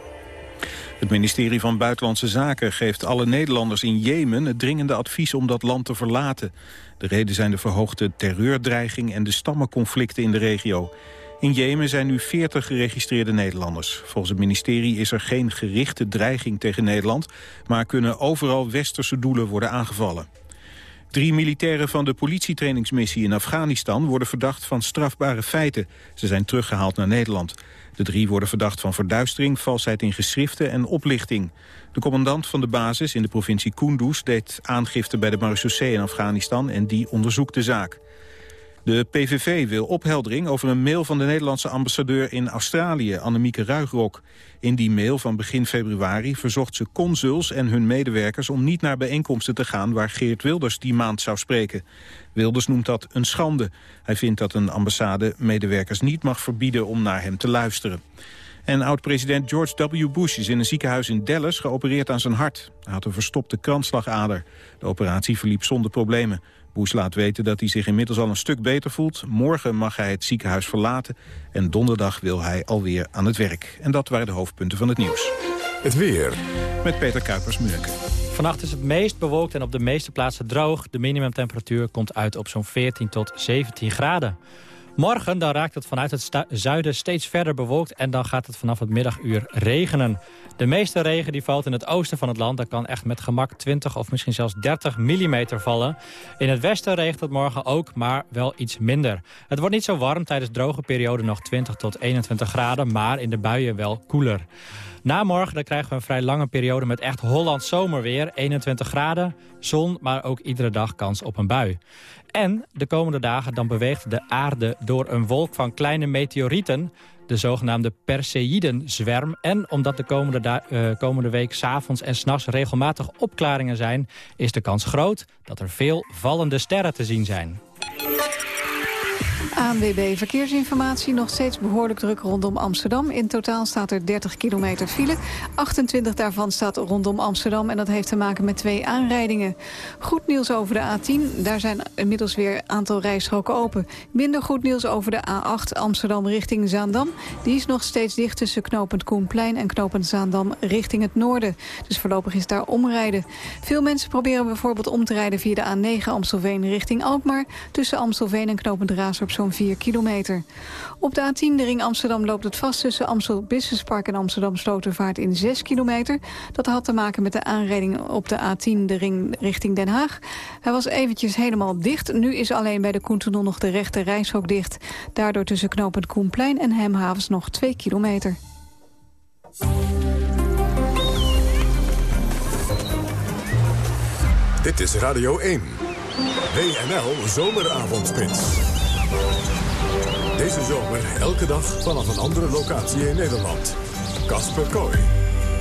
Het ministerie van Buitenlandse Zaken geeft alle Nederlanders in Jemen het dringende advies om dat land te verlaten. De reden zijn de verhoogde terreurdreiging en de stammenconflicten in de regio. In Jemen zijn nu 40 geregistreerde Nederlanders. Volgens het ministerie is er geen gerichte dreiging tegen Nederland... maar kunnen overal westerse doelen worden aangevallen. Drie militairen van de politietrainingsmissie in Afghanistan... worden verdacht van strafbare feiten. Ze zijn teruggehaald naar Nederland. De drie worden verdacht van verduistering, valsheid in geschriften en oplichting. De commandant van de basis in de provincie Kunduz deed aangifte bij de marechaussee in Afghanistan... en die onderzoekt de zaak. De PVV wil opheldering over een mail van de Nederlandse ambassadeur in Australië, Annemieke Ruigrok. In die mail van begin februari verzocht ze consuls en hun medewerkers om niet naar bijeenkomsten te gaan waar Geert Wilders die maand zou spreken. Wilders noemt dat een schande. Hij vindt dat een ambassade medewerkers niet mag verbieden om naar hem te luisteren. En oud-president George W. Bush is in een ziekenhuis in Dallas geopereerd aan zijn hart. Hij had een verstopte kransslagader. De operatie verliep zonder problemen. Bush laat weten dat hij zich inmiddels al een stuk beter voelt. Morgen mag hij het ziekenhuis verlaten. En donderdag wil hij alweer aan het werk. En dat waren de hoofdpunten van het nieuws. Het weer. Met Peter Kuipers-Munneke. Vannacht is het meest bewolkt en op de meeste plaatsen droog. De minimumtemperatuur komt uit op zo'n 14 tot 17 graden. Morgen dan raakt het vanuit het zuiden steeds verder bewolkt... en dan gaat het vanaf het middaguur regenen. De meeste regen die valt in het oosten van het land. Daar kan echt met gemak 20 of misschien zelfs 30 mm vallen. In het westen regent het morgen ook, maar wel iets minder. Het wordt niet zo warm tijdens droge perioden nog 20 tot 21 graden... maar in de buien wel koeler. Na morgen dan krijgen we een vrij lange periode met echt Holland zomerweer. 21 graden, zon, maar ook iedere dag kans op een bui. En de komende dagen dan beweegt de aarde door een wolk van kleine meteorieten de zogenaamde Perseidenzwerm. En omdat de komende, uh, komende week s'avonds en s'nachts regelmatig opklaringen zijn... is de kans groot dat er veel vallende sterren te zien zijn. ANWB Verkeersinformatie. Nog steeds behoorlijk druk rondom Amsterdam. In totaal staat er 30 kilometer file. 28 daarvan staat rondom Amsterdam. En dat heeft te maken met twee aanrijdingen. Goed nieuws over de A10. Daar zijn inmiddels weer een aantal rijstroken open. Minder goed nieuws over de A8 Amsterdam richting Zaandam. Die is nog steeds dicht tussen knooppunt Koenplein en knooppunt Zaandam richting het noorden. Dus voorlopig is daar omrijden. Veel mensen proberen bijvoorbeeld om te rijden via de A9 Amstelveen richting Alkmaar. Tussen Amstelveen en knooppunt Raasdorp zo'n 4 kilometer. Op de A10 de ring Amsterdam loopt het vast tussen Amstel Business Park en Amsterdam Slotervaart in 6 kilometer. Dat had te maken met de aanrijding op de A10 de ring richting Den Haag. Hij was eventjes helemaal dicht. Nu is alleen bij de Koentunnel nog de rechte reishok dicht. Daardoor tussen knooppunt Koenplein en Hemhavens nog 2 kilometer. Dit is Radio 1. WNL Zomeravondspits. Deze zomer elke dag vanaf een andere locatie in Nederland. Kasper Kooi.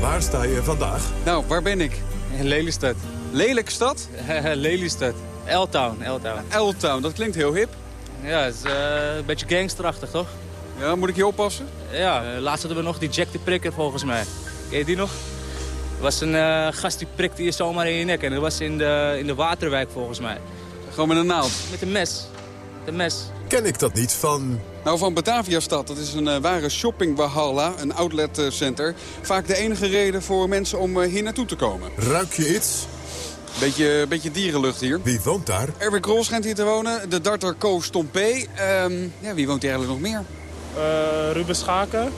Waar sta je vandaag? Nou, waar ben ik? In Lelystad. Lelijke stad? Lelystad. L-Town, L-Town. L-Town, dat klinkt heel hip. Ja, het is uh, een beetje gangsterachtig, toch? Ja, moet ik hier oppassen? Ja, uh, laatst hadden we nog die Jack de Prikker volgens mij. Ken je die nog? Er was een uh, gast die prikte je zomaar in je nek. En dat was in de, in de Waterwijk volgens mij. Gewoon met een naald? Met een mes. Een mes. Ken ik dat niet van... Nou, van Bataviastad. Dat is een uh, ware shoppingwahala, een outletcenter. Vaak de enige reden voor mensen om uh, hier naartoe te komen. Ruik je iets? Beetje, beetje dierenlucht hier. Wie woont daar? Erwin Krol schijnt hier te wonen. De darter Koos Stompé. Um, ja, wie woont hier eigenlijk nog meer? Uh, Ruben Schaken,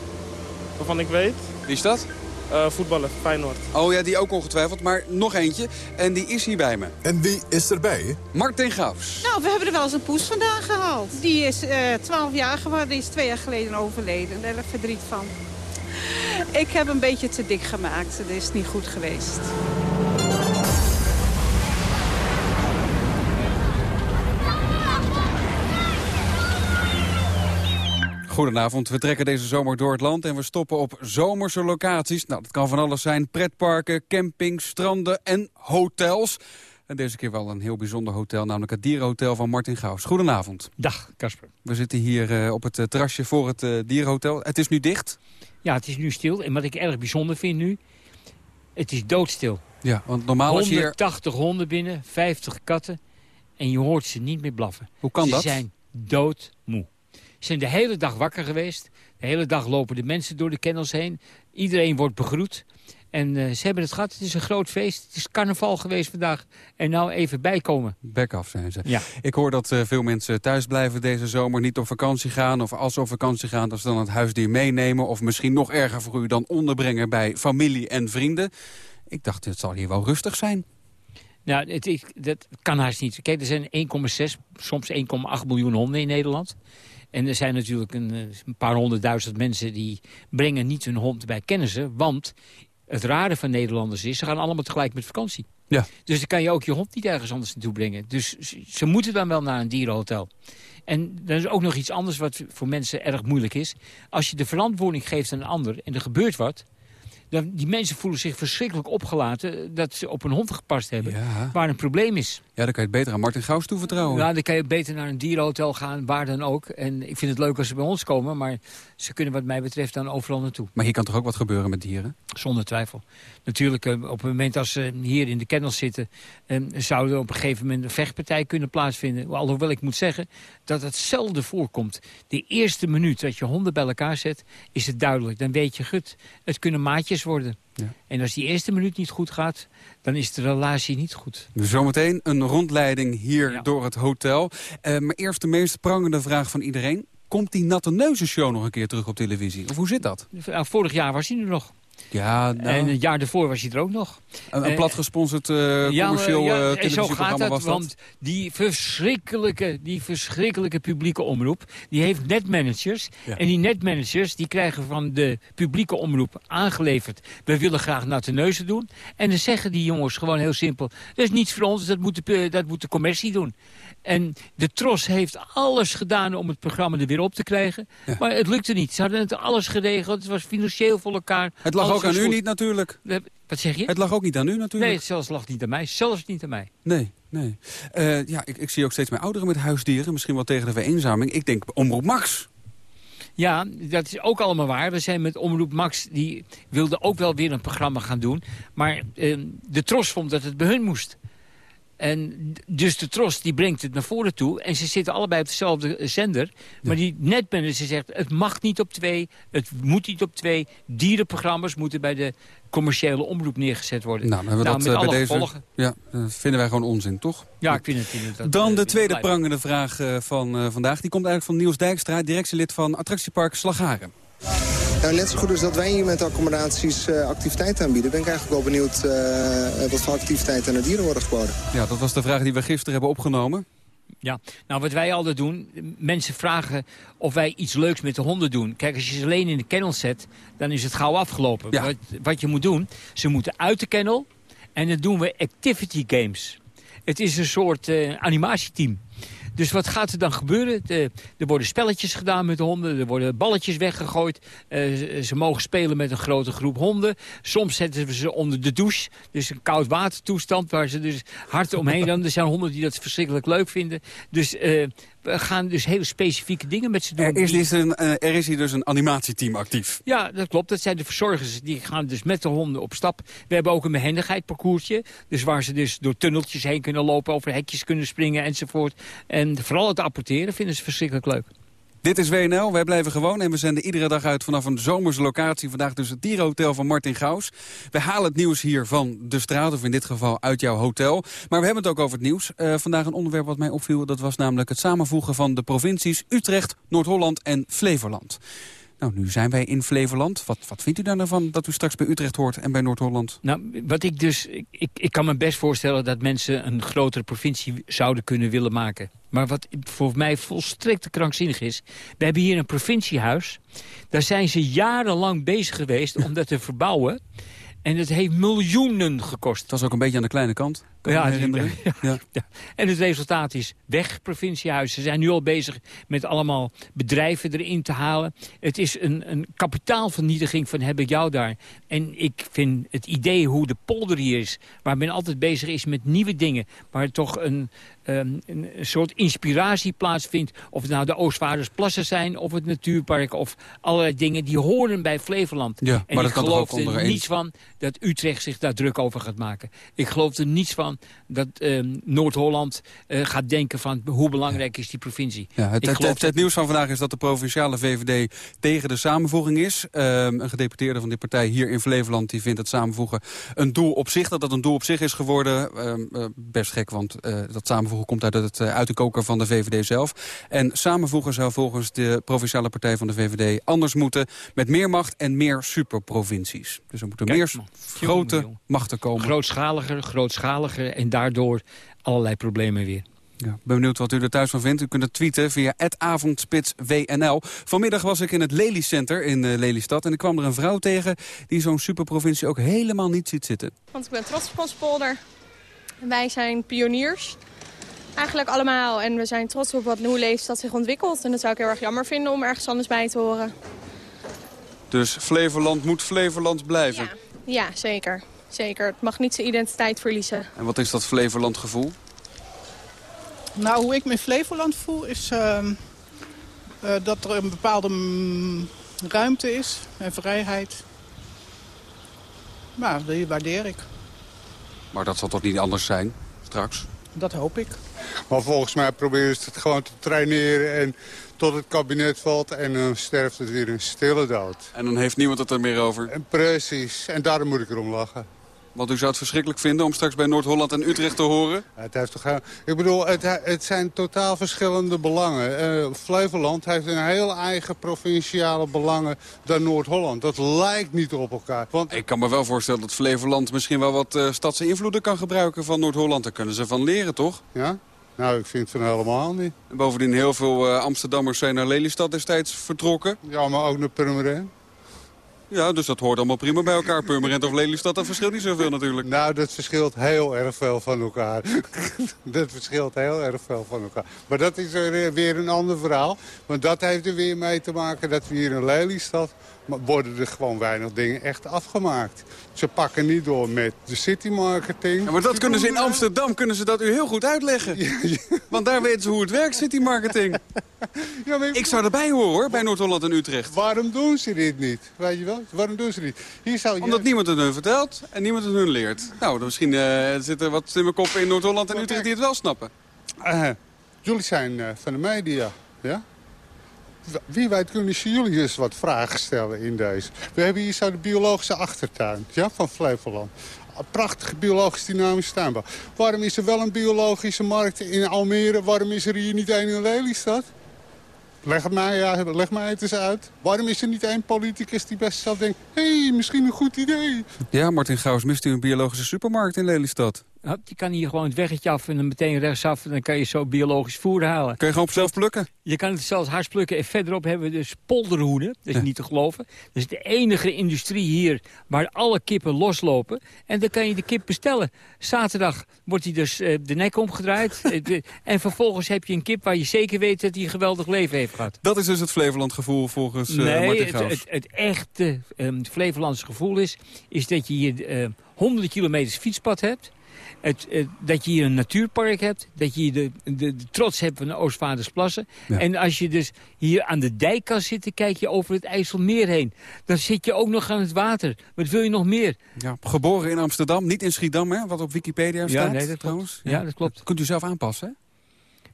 waarvan ik weet. Wie is dat? Uh, voetballer, Feyenoord. Oh ja, die ook ongetwijfeld. Maar nog eentje. En die is hier bij me. En wie is erbij? Martin Gaus. Nou, we hebben er wel eens een poes vandaag gehaald. Die is uh, 12 jaar geworden. Die is twee jaar geleden overleden. Daar heb ik verdriet van. Ik heb een beetje te dik gemaakt. Dat is niet goed geweest. Goedenavond, we trekken deze zomer door het land en we stoppen op zomerse locaties. Nou, dat kan van alles zijn. Pretparken, campings, stranden en hotels. En deze keer wel een heel bijzonder hotel, namelijk het Dierenhotel van Martin Gauws. Goedenavond. Dag, Casper. We zitten hier uh, op het uh, terrasje voor het uh, Dierenhotel. Het is nu dicht? Ja, het is nu stil. En wat ik erg bijzonder vind nu, het is doodstil. Ja, want normaal is hier... 180 honden binnen, 50 katten. En je hoort ze niet meer blaffen. Hoe kan ze dat? Ze zijn doodmoe. Ze zijn de hele dag wakker geweest. De hele dag lopen de mensen door de kennels heen. Iedereen wordt begroet. En uh, ze hebben het gehad. Het is een groot feest. Het is carnaval geweest vandaag. En nou even bijkomen. Back af zijn ze. Ja. Ik hoor dat uh, veel mensen thuis blijven deze zomer. Niet op vakantie gaan. Of als ze op vakantie gaan, dat ze dan het huisdier meenemen. Of misschien nog erger voor u dan onderbrengen bij familie en vrienden. Ik dacht, het zal hier wel rustig zijn. Nou, het, ik, dat kan haast niet. Kijk, er zijn 1,6, soms 1,8 miljoen honden in Nederland. En er zijn natuurlijk een, een, paar honderdduizend mensen die brengen niet hun hond bij kennissen. Want het rare van Nederlanders is, ze gaan allemaal tegelijk met vakantie. Ja. Dus dan kan je ook je hond niet ergens anders naartoe brengen. Dus ze moeten dan wel naar een dierenhotel. En er is ook nog iets anders wat voor mensen erg moeilijk is. Als je de verantwoording geeft aan een ander en er gebeurt wat... Dan, die mensen voelen zich verschrikkelijk opgelaten... dat ze op een hond gepast hebben, ja. waar een probleem is. Ja, dan kan je het beter aan Martin Gauws toevertrouwen. Ja, dan kan je beter naar een dierenhotel gaan, waar dan ook. En ik vind het leuk als ze bij ons komen... maar ze kunnen wat mij betreft dan overal naartoe. Maar hier kan toch ook wat gebeuren met dieren? Zonder twijfel. Natuurlijk, op het moment als ze hier in de kennels zitten... Eh, zou er op een gegeven moment een vechtpartij kunnen plaatsvinden. Alhoewel ik moet zeggen dat het zelden voorkomt. De eerste minuut dat je honden bij elkaar zet, is het duidelijk. Dan weet je, gut, het kunnen maatjes worden. Ja. En als die eerste minuut niet goed gaat, dan is de relatie niet goed. Zometeen een rondleiding hier ja. door het hotel. Uh, maar eerst de meest prangende vraag van iedereen. Komt die natte neuzenshow nog een keer terug op televisie? Of hoe zit dat? Vorig jaar was hij er nog. Ja, nou. En het jaar daarvoor was hij er ook nog. Een, een Eh, plat gesponsord uh, ja, commercieel ja, en zo televisieprogramma gaat het, was dat. want die verschrikkelijke, die verschrikkelijke publieke omroep... die heeft netmanagers. Ja. En die netmanagers die krijgen van de publieke omroep aangeleverd... we willen graag nateneuzen doen. En dan zeggen die jongens gewoon heel simpel... dat is niets voor ons, dat moet de, dat moet de commercie doen. En de Tros heeft alles gedaan om het programma er weer op te krijgen. Maar het lukte niet. Ze hadden het alles geregeld. Het was financieel voor elkaar. Het lag ook aan u niet natuurlijk. Wat zeg je? Het lag ook niet aan u natuurlijk. Nee, het zelfs lag niet aan mij. Zelfs niet aan mij. Nee, nee. Eh, ja, ik, ik zie ook steeds meer ouderen met huisdieren. Misschien wel tegen de vereenzaming. Ik denk Omroep Max. Ja, dat is ook allemaal waar. We zijn met Omroep Max, die wilde ook wel weer een programma gaan doen. Maar eh, de Tros vond dat het bij hun moest. En dus de Tros die brengt het naar voren toe. En ze zitten allebei op dezelfde eh, zender. Maar die netmanager zegt, het mag niet op twee. Het moet niet op twee. Dierenprogramma's moeten bij de commerciële omroep neergezet worden. Nou, hebben we Nou, dat met eh, bij alle deze. gevolgen. Ja, dat vinden wij gewoon onzin, toch? Ja, ik vind het inderdaad. Dan eh, de tweede prangende vraag eh, van eh, vandaag. Die komt eigenlijk van Niels Dijkstra, directielid van attractiepark Slagharen. Nou, net zo goed als dat wij hier met accommodaties eh, activiteiten aanbieden... ben ik eigenlijk wel benieuwd eh, wat voor activiteiten aan de dieren worden geboden. Ja, dat was de vraag die we gisteren hebben opgenomen. Ja, nou wat wij altijd doen, mensen vragen of wij iets leuks met de honden doen. Kijk, als je ze alleen in de kennel zet, dan is het gauw afgelopen. Wat, wat je moet doen, ze moeten uit de kennel en dan doen we activity games. Het is een soort eh, animatieteam. Dus wat gaat er dan gebeuren? De- er worden spelletjes gedaan met de honden. Er worden balletjes weggegooid. Eh, ze, ze mogen spelen met een grote groep honden. Soms zetten we ze onder de douche. Dus een koud watertoestand waar ze dus hard omheen dan. Er zijn honden die dat verschrikkelijk leuk vinden. Dus eh, we gaan dus hele specifieke dingen met ze doen. Er is, Die- dus een, eh, er is hier dus een animatieteam actief. ja, dat klopt. Dat zijn de verzorgers. Die gaan dus met de honden op stap. We hebben ook een behendigheid parcoursje. Dus waar ze dus door tunneltjes heen kunnen lopen, over hekjes kunnen springen enzovoort. En vooral het apporteren vinden ze verschrikkelijk leuk. Dit is WNL, wij blijven gewoon en we zenden iedere dag uit vanaf een zomerse locatie. Vandaag dus het dierenhotel van Martin Gaus. We halen het nieuws hier van de straat, of in dit geval uit jouw hotel. Maar we hebben het ook over het nieuws. Eh, vandaag een onderwerp wat mij opviel, dat was namelijk het samenvoegen van de provincies Utrecht, Noord-Holland en Flevoland. Nou, nu zijn wij in Flevoland. Wat, wat vindt u daar nou van dat u straks bij Utrecht hoort en bij Noord-Holland? Nou, wat ik dus... Ik, ik, ik kan me best voorstellen dat mensen een grotere provincie zouden kunnen willen maken. Maar wat voor mij volstrekt krankzinnig is... We hebben hier een provinciehuis. Daar zijn ze jarenlang bezig geweest om dat te verbouwen. En het heeft miljoenen gekost. Dat was ook een beetje aan de kleine kant. Ja, ja, ja. En het resultaat is weg, provinciehuis. Ze zijn nu al bezig met allemaal bedrijven erin te halen. Het is een, een kapitaalvernietiging van heb ik jou daar. En ik vind het idee hoe de polder hier is... waar men altijd bezig is met nieuwe dingen... waar toch een, ehm, een, een soort inspiratie plaatsvindt... of het nou de Oostvaardersplassen zijn... of het natuurpark of allerlei dingen... die horen bij Flevoland. Ja, en maar ik dat kan toch geloof er niets van dat Utrecht zich daar druk over gaat maken. Ik geloof er niets van dat ehm, Noord-Holland eh, gaat denken van... hoe belangrijk is die provincie. Ja, het, het, geloof het, het nieuws van vandaag is dat de provinciale VVD tegen de samenvoeging is. Ehm, een gedeputeerde van die partij hier in Flevoland die vindt het samenvoegen een doel op zich. Dat dat een doel op zich is geworden. Ehm, eh, best gek, want eh, dat samenvoegen komt uit het uit de koker van de VVD zelf. En samenvoegen zou volgens de provinciale partij van de VVD anders moeten. Met meer macht en meer superprovincies. Dus er moeten Kijk, meer man. grote jongen. machten komen. Grootschaliger, grootschaliger en daardoor allerlei problemen weer. Ja, ik ben benieuwd wat u er thuis van vindt. U kunt het tweeten via avondspitswnl. Vanmiddag was ik in het Lelycenter in uh, Lelystad... en ik kwam er een vrouw tegen die zo'n superprovincie ook helemaal niet ziet zitten. Want ik ben trots op ons polder. Wij zijn pioniers. Eigenlijk allemaal. En we zijn trots op wat hoe Lelystad zich ontwikkelt. En dat zou ik heel erg jammer vinden om ergens anders bij te horen. Dus Flevoland moet Flevoland blijven? Ja, zeker. Zeker. Het mag niet zijn identiteit verliezen. En wat is dat Flevoland gevoel? Nou, hoe ik me in Flevoland voel is uh, uh, dat er een bepaalde mm, ruimte is en vrijheid. Nou, die waardeer ik. Maar dat zal toch niet anders zijn straks? Dat hoop ik. Maar volgens mij proberen ze het gewoon te traineren en tot het kabinet valt en dan sterft het weer een stille dood. En dan heeft niemand het er meer over? En precies, en daarom moet ik erom lachen. Want u zou het verschrikkelijk vinden om straks bij Noord-Holland en Utrecht te horen? Het heeft toch, ik bedoel, het, het zijn totaal verschillende belangen. Uh, Flevoland heeft een heel eigen provinciale belangen dan Noord-Holland. Dat lijkt niet op elkaar. Want... Ik kan me wel voorstellen dat Flevoland misschien wel wat uh, stadse invloeden kan gebruiken van Noord-Holland. Daar kunnen ze van leren, toch? Ja? Nou, ik vind het van helemaal niet. En bovendien, heel veel uh, Amsterdammers zijn naar Lelystad destijds vertrokken. Ja, maar ook naar Purmerend. Ja, dus dat hoort allemaal prima bij elkaar. Purmerend of Lelystad, dat verschilt niet zoveel natuurlijk. Nou, dat verschilt heel erg veel van elkaar. dat verschilt heel erg veel van elkaar. Maar dat is weer een ander verhaal. Want dat heeft er weer mee te maken dat we hier in Lelystad... worden er gewoon weinig dingen echt afgemaakt. Ze pakken niet door met de city marketing. Ja, maar dat kunnen ze in Amsterdam kunnen ze dat u heel goed uitleggen. Want daar weten ze hoe het werkt, city marketing. Ja, ik... ik... zou erbij horen hoor, bij Noord-Holland en Utrecht. Waarom doen ze dit niet? Weet je wel? Waarom doen ze dit? Hier zou Omdat niemand het hun vertelt en niemand het hun leert. Nou, dan misschien uh, zitten wat slimme koppen in Noord-Holland en Utrecht die het wel snappen. Uh, jullie zijn uh, van de media, ja? Wie weet kunnen ze jullie eens wat vragen stellen in deze. We hebben hier zo de biologische achtertuin ja, van Flevoland. Prachtige biologisch dynamische tuinbouw. Waarom is er wel een biologische markt in Almere? Waarom is er hier niet één in Lelystad? Leg, mij, ja, leg mij het eens uit. Waarom is er niet één politicus die best zelf denkt... hé, hey, misschien een goed idee. Ja, Martin Gauws, mist u een biologische supermarkt in Lelystad? Je kan hier gewoon het weggetje af en dan meteen rechtsaf... en dan kan je zo biologisch voer halen. Kun je gewoon zelf plukken? Je kan het zelfs hars plukken. En verderop hebben we dus polderhoeden. Dat is niet te geloven. Dat is de enige industrie hier waar alle kippen loslopen. En dan kan je de kip bestellen. Zaterdag wordt hij dus uh, de nek omgedraaid. en vervolgens heb je een kip waar je zeker weet dat hij een geweldig leven heeft gehad. Dat is dus het Flevoland gevoel volgens uh, nee, het, het, het, echte um, Flevolandse gevoel is... is dat je hier uh, honderden kilometers fietspad hebt... Het, het, dat je hier een natuurpark hebt. Dat je hier de, de, de trots hebt van de Oostvaardersplassen. Ja. En als je dus hier aan de dijk kan zitten, kijk je over het IJsselmeer heen. Dan zit je ook nog aan het water. Wat wil je nog meer? Ja, geboren in Amsterdam, niet in Schiedam, hè, wat op Wikipedia staat. Ja, nee, dat trouwens. Ja, dat klopt. Dat kunt u zelf aanpassen, hè?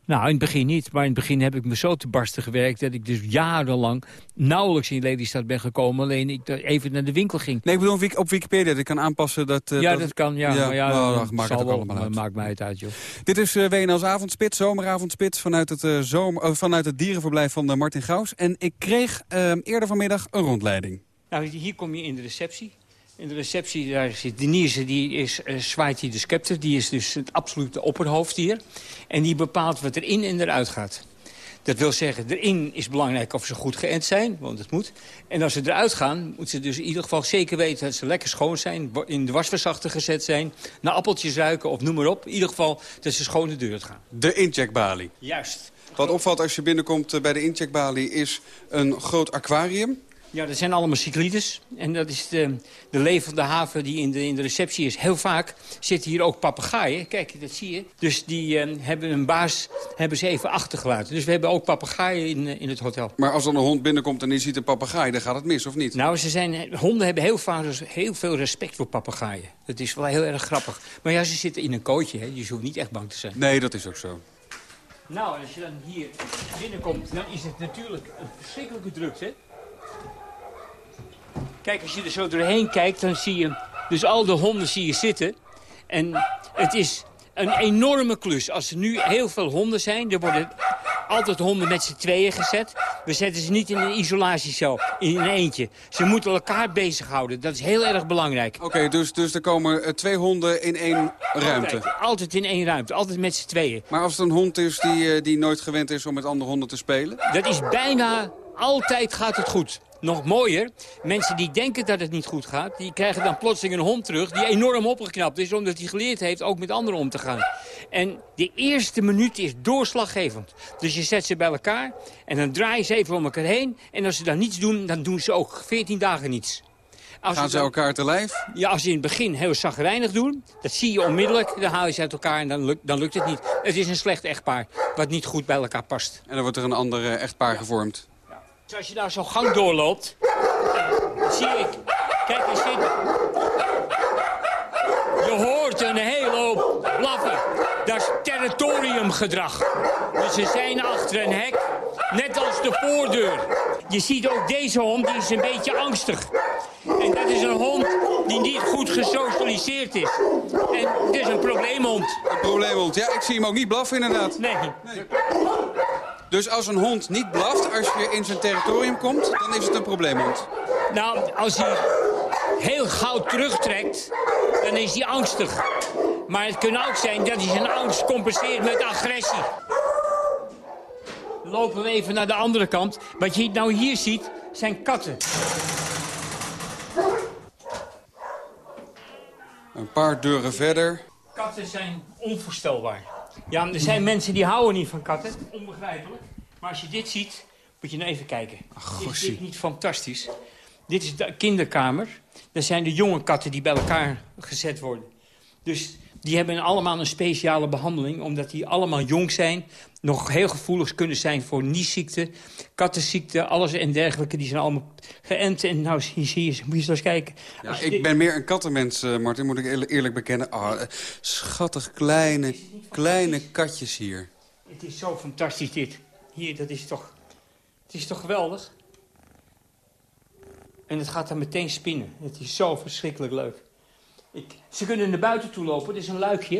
Nou, in het begin niet. Maar in het begin heb ik me zo te barsten gewerkt... dat ik dus jarenlang nauwelijks in Lelystad ben gekomen. Alleen ik even naar de winkel ging. Nee, ik bedoel op Wikipedia dat ik kan aanpassen dat... Uh, ja, dat, dat, kan. Ja, ja, maar ja nou, maakt het ook allemaal uit. Maakt mij het uit, joh. Dit is uh, WNL's avondspits, zomeravondspits... vanuit het, uh, zomer, uh, vanuit het dierenverblijf van Martin Gaus. En ik kreeg eerder vanmiddag een rondleiding. Nou, hier kom je in de receptie. In de receptie daar zit Denise, die is uh, zwaait hier de scepter. Die is dus het absolute opperhoofd hier. En die bepaalt wat erin en eruit gaat. Dat wil zeggen, erin is belangrijk of ze goed geënt zijn, want het moet. En als ze eruit gaan, moeten ze dus in ieder geval zeker weten... dat ze lekker schoon zijn, in de wasverzachter gezet zijn... naar appeltjes ruiken of noem maar op. In ieder geval dat ze schoon de deur uit gaan. De incheckbalie. Juist. Wat opvalt als je binnenkomt bij de incheckbalie is een groot aquarium... Ja, dat zijn allemaal cyclides. En dat is de, de levende haven die in de, in de receptie is. Heel vaak zitten hier ook papegaaien. Kijk, dat zie je. Dus die uh, hebben een baas hebben ze even achtergelaten. Dus we hebben ook papegaaien in, uh, in het hotel. Maar als dan een hond binnenkomt en die ziet een papegaai, dan gaat het mis, of niet? Nou, ze zijn, honden hebben heel, vaak, heel veel respect voor papegaaien. Dat is wel heel erg grappig. Maar ja, ze zitten in een kootje, hè. Dus je hoeft niet echt bang te zijn. Nee, dat is ook zo. Nou, als je dan hier binnenkomt, dan is het natuurlijk een verschrikkelijke drukte. Kijk, als je er zo doorheen kijkt, dan zie je... Dus al de honden zie je zitten. En het is een enorme klus. Als er nu heel veel honden zijn, er worden altijd honden met z'n tweeën gezet. We zetten ze niet in een isolatiecel, in een eentje. Ze moeten elkaar bezighouden. Dat is heel erg belangrijk. Oké, okay, dus, dus er komen uh, twee honden in één ruimte? Altijd, altijd, in één ruimte, altijd met z'n tweeën. Maar als het een hond is die, uh, die nooit gewend is om met andere honden te spelen? Dat is bijna altijd gaat het goed. Nog mooier, mensen die denken dat het niet goed gaat... die krijgen dan plotseling een hond terug die enorm opgeknapt is... omdat hij geleerd heeft ook met anderen om te gaan. En de eerste minuut is doorslaggevend. Dus je zet ze bij elkaar en dan draai je ze even om elkaar heen... en als ze dan niets doen, dan doen ze ook 14 dagen niets. Als Gaan ze elkaar te lijf? Ja, als ze in het begin heel zagrijnig doen, dat zie je onmiddellijk. Dan haal je ze uit elkaar en dan, lukt, dan lukt het niet. Het is een slecht echtpaar, wat niet goed bij elkaar past. En dan wordt er een ander echtpaar ja. gevormd? Dus als je daar zo'n gang doorloopt, dan zie ik... Kijk eens dit. Je hoort een hele hoop blaffen. Dat is territoriumgedrag. Dus ze zijn achter een hek, net als de voordeur. Je ziet ook deze hond, die is een beetje angstig. En dat is een hond die niet goed gesocialiseerd is. En het is een probleemhond. Een probleemhond. Ja, ik zie hem ook niet blaffen inderdaad. Nee. Dus als een hond niet blaft als je in zijn territorium komt, dan is het een probleemhond. Nou, als hij heel gauw terugtrekt, dan is hij angstig. Maar het kan ook zijn dat hij zijn angst compenseert met agressie. Lopen we even naar de andere kant. Wat je nou hier ziet, zijn katten. Een paar deuren verder. Katten zijn onvoorstelbaar. Ja, er zijn mensen die houden niet van katten. Onbegrijpelijk. Maar als je dit ziet, moet je nou even kijken. is dit niet fantastisch? Dit is de kinderkamer. Dat zijn de jonge katten die bij elkaar gezet worden. Dus die hebben allemaal een speciale behandeling... omdat die allemaal jong zijn, nog heel gevoelig kunnen zijn voor niesziekten... kattenziekten, alles en dergelijke. Die zijn allemaal geënt. En nou, zie je, moet je eens kijken. Ja, ik dit- ben meer een kattenmens, eh, Martin, moet ik eerlijk, eerlijk bekennen. Ah, eh, schattig kleine, kleine katjes hier. Het is zo fantastisch dit. Hier, dat is toch... Het is toch geweldig? En het gaat dan meteen spinnen. Het is zo verschrikkelijk leuk. Ik, ze kunnen naar buiten toe lopen. Er is een luikje.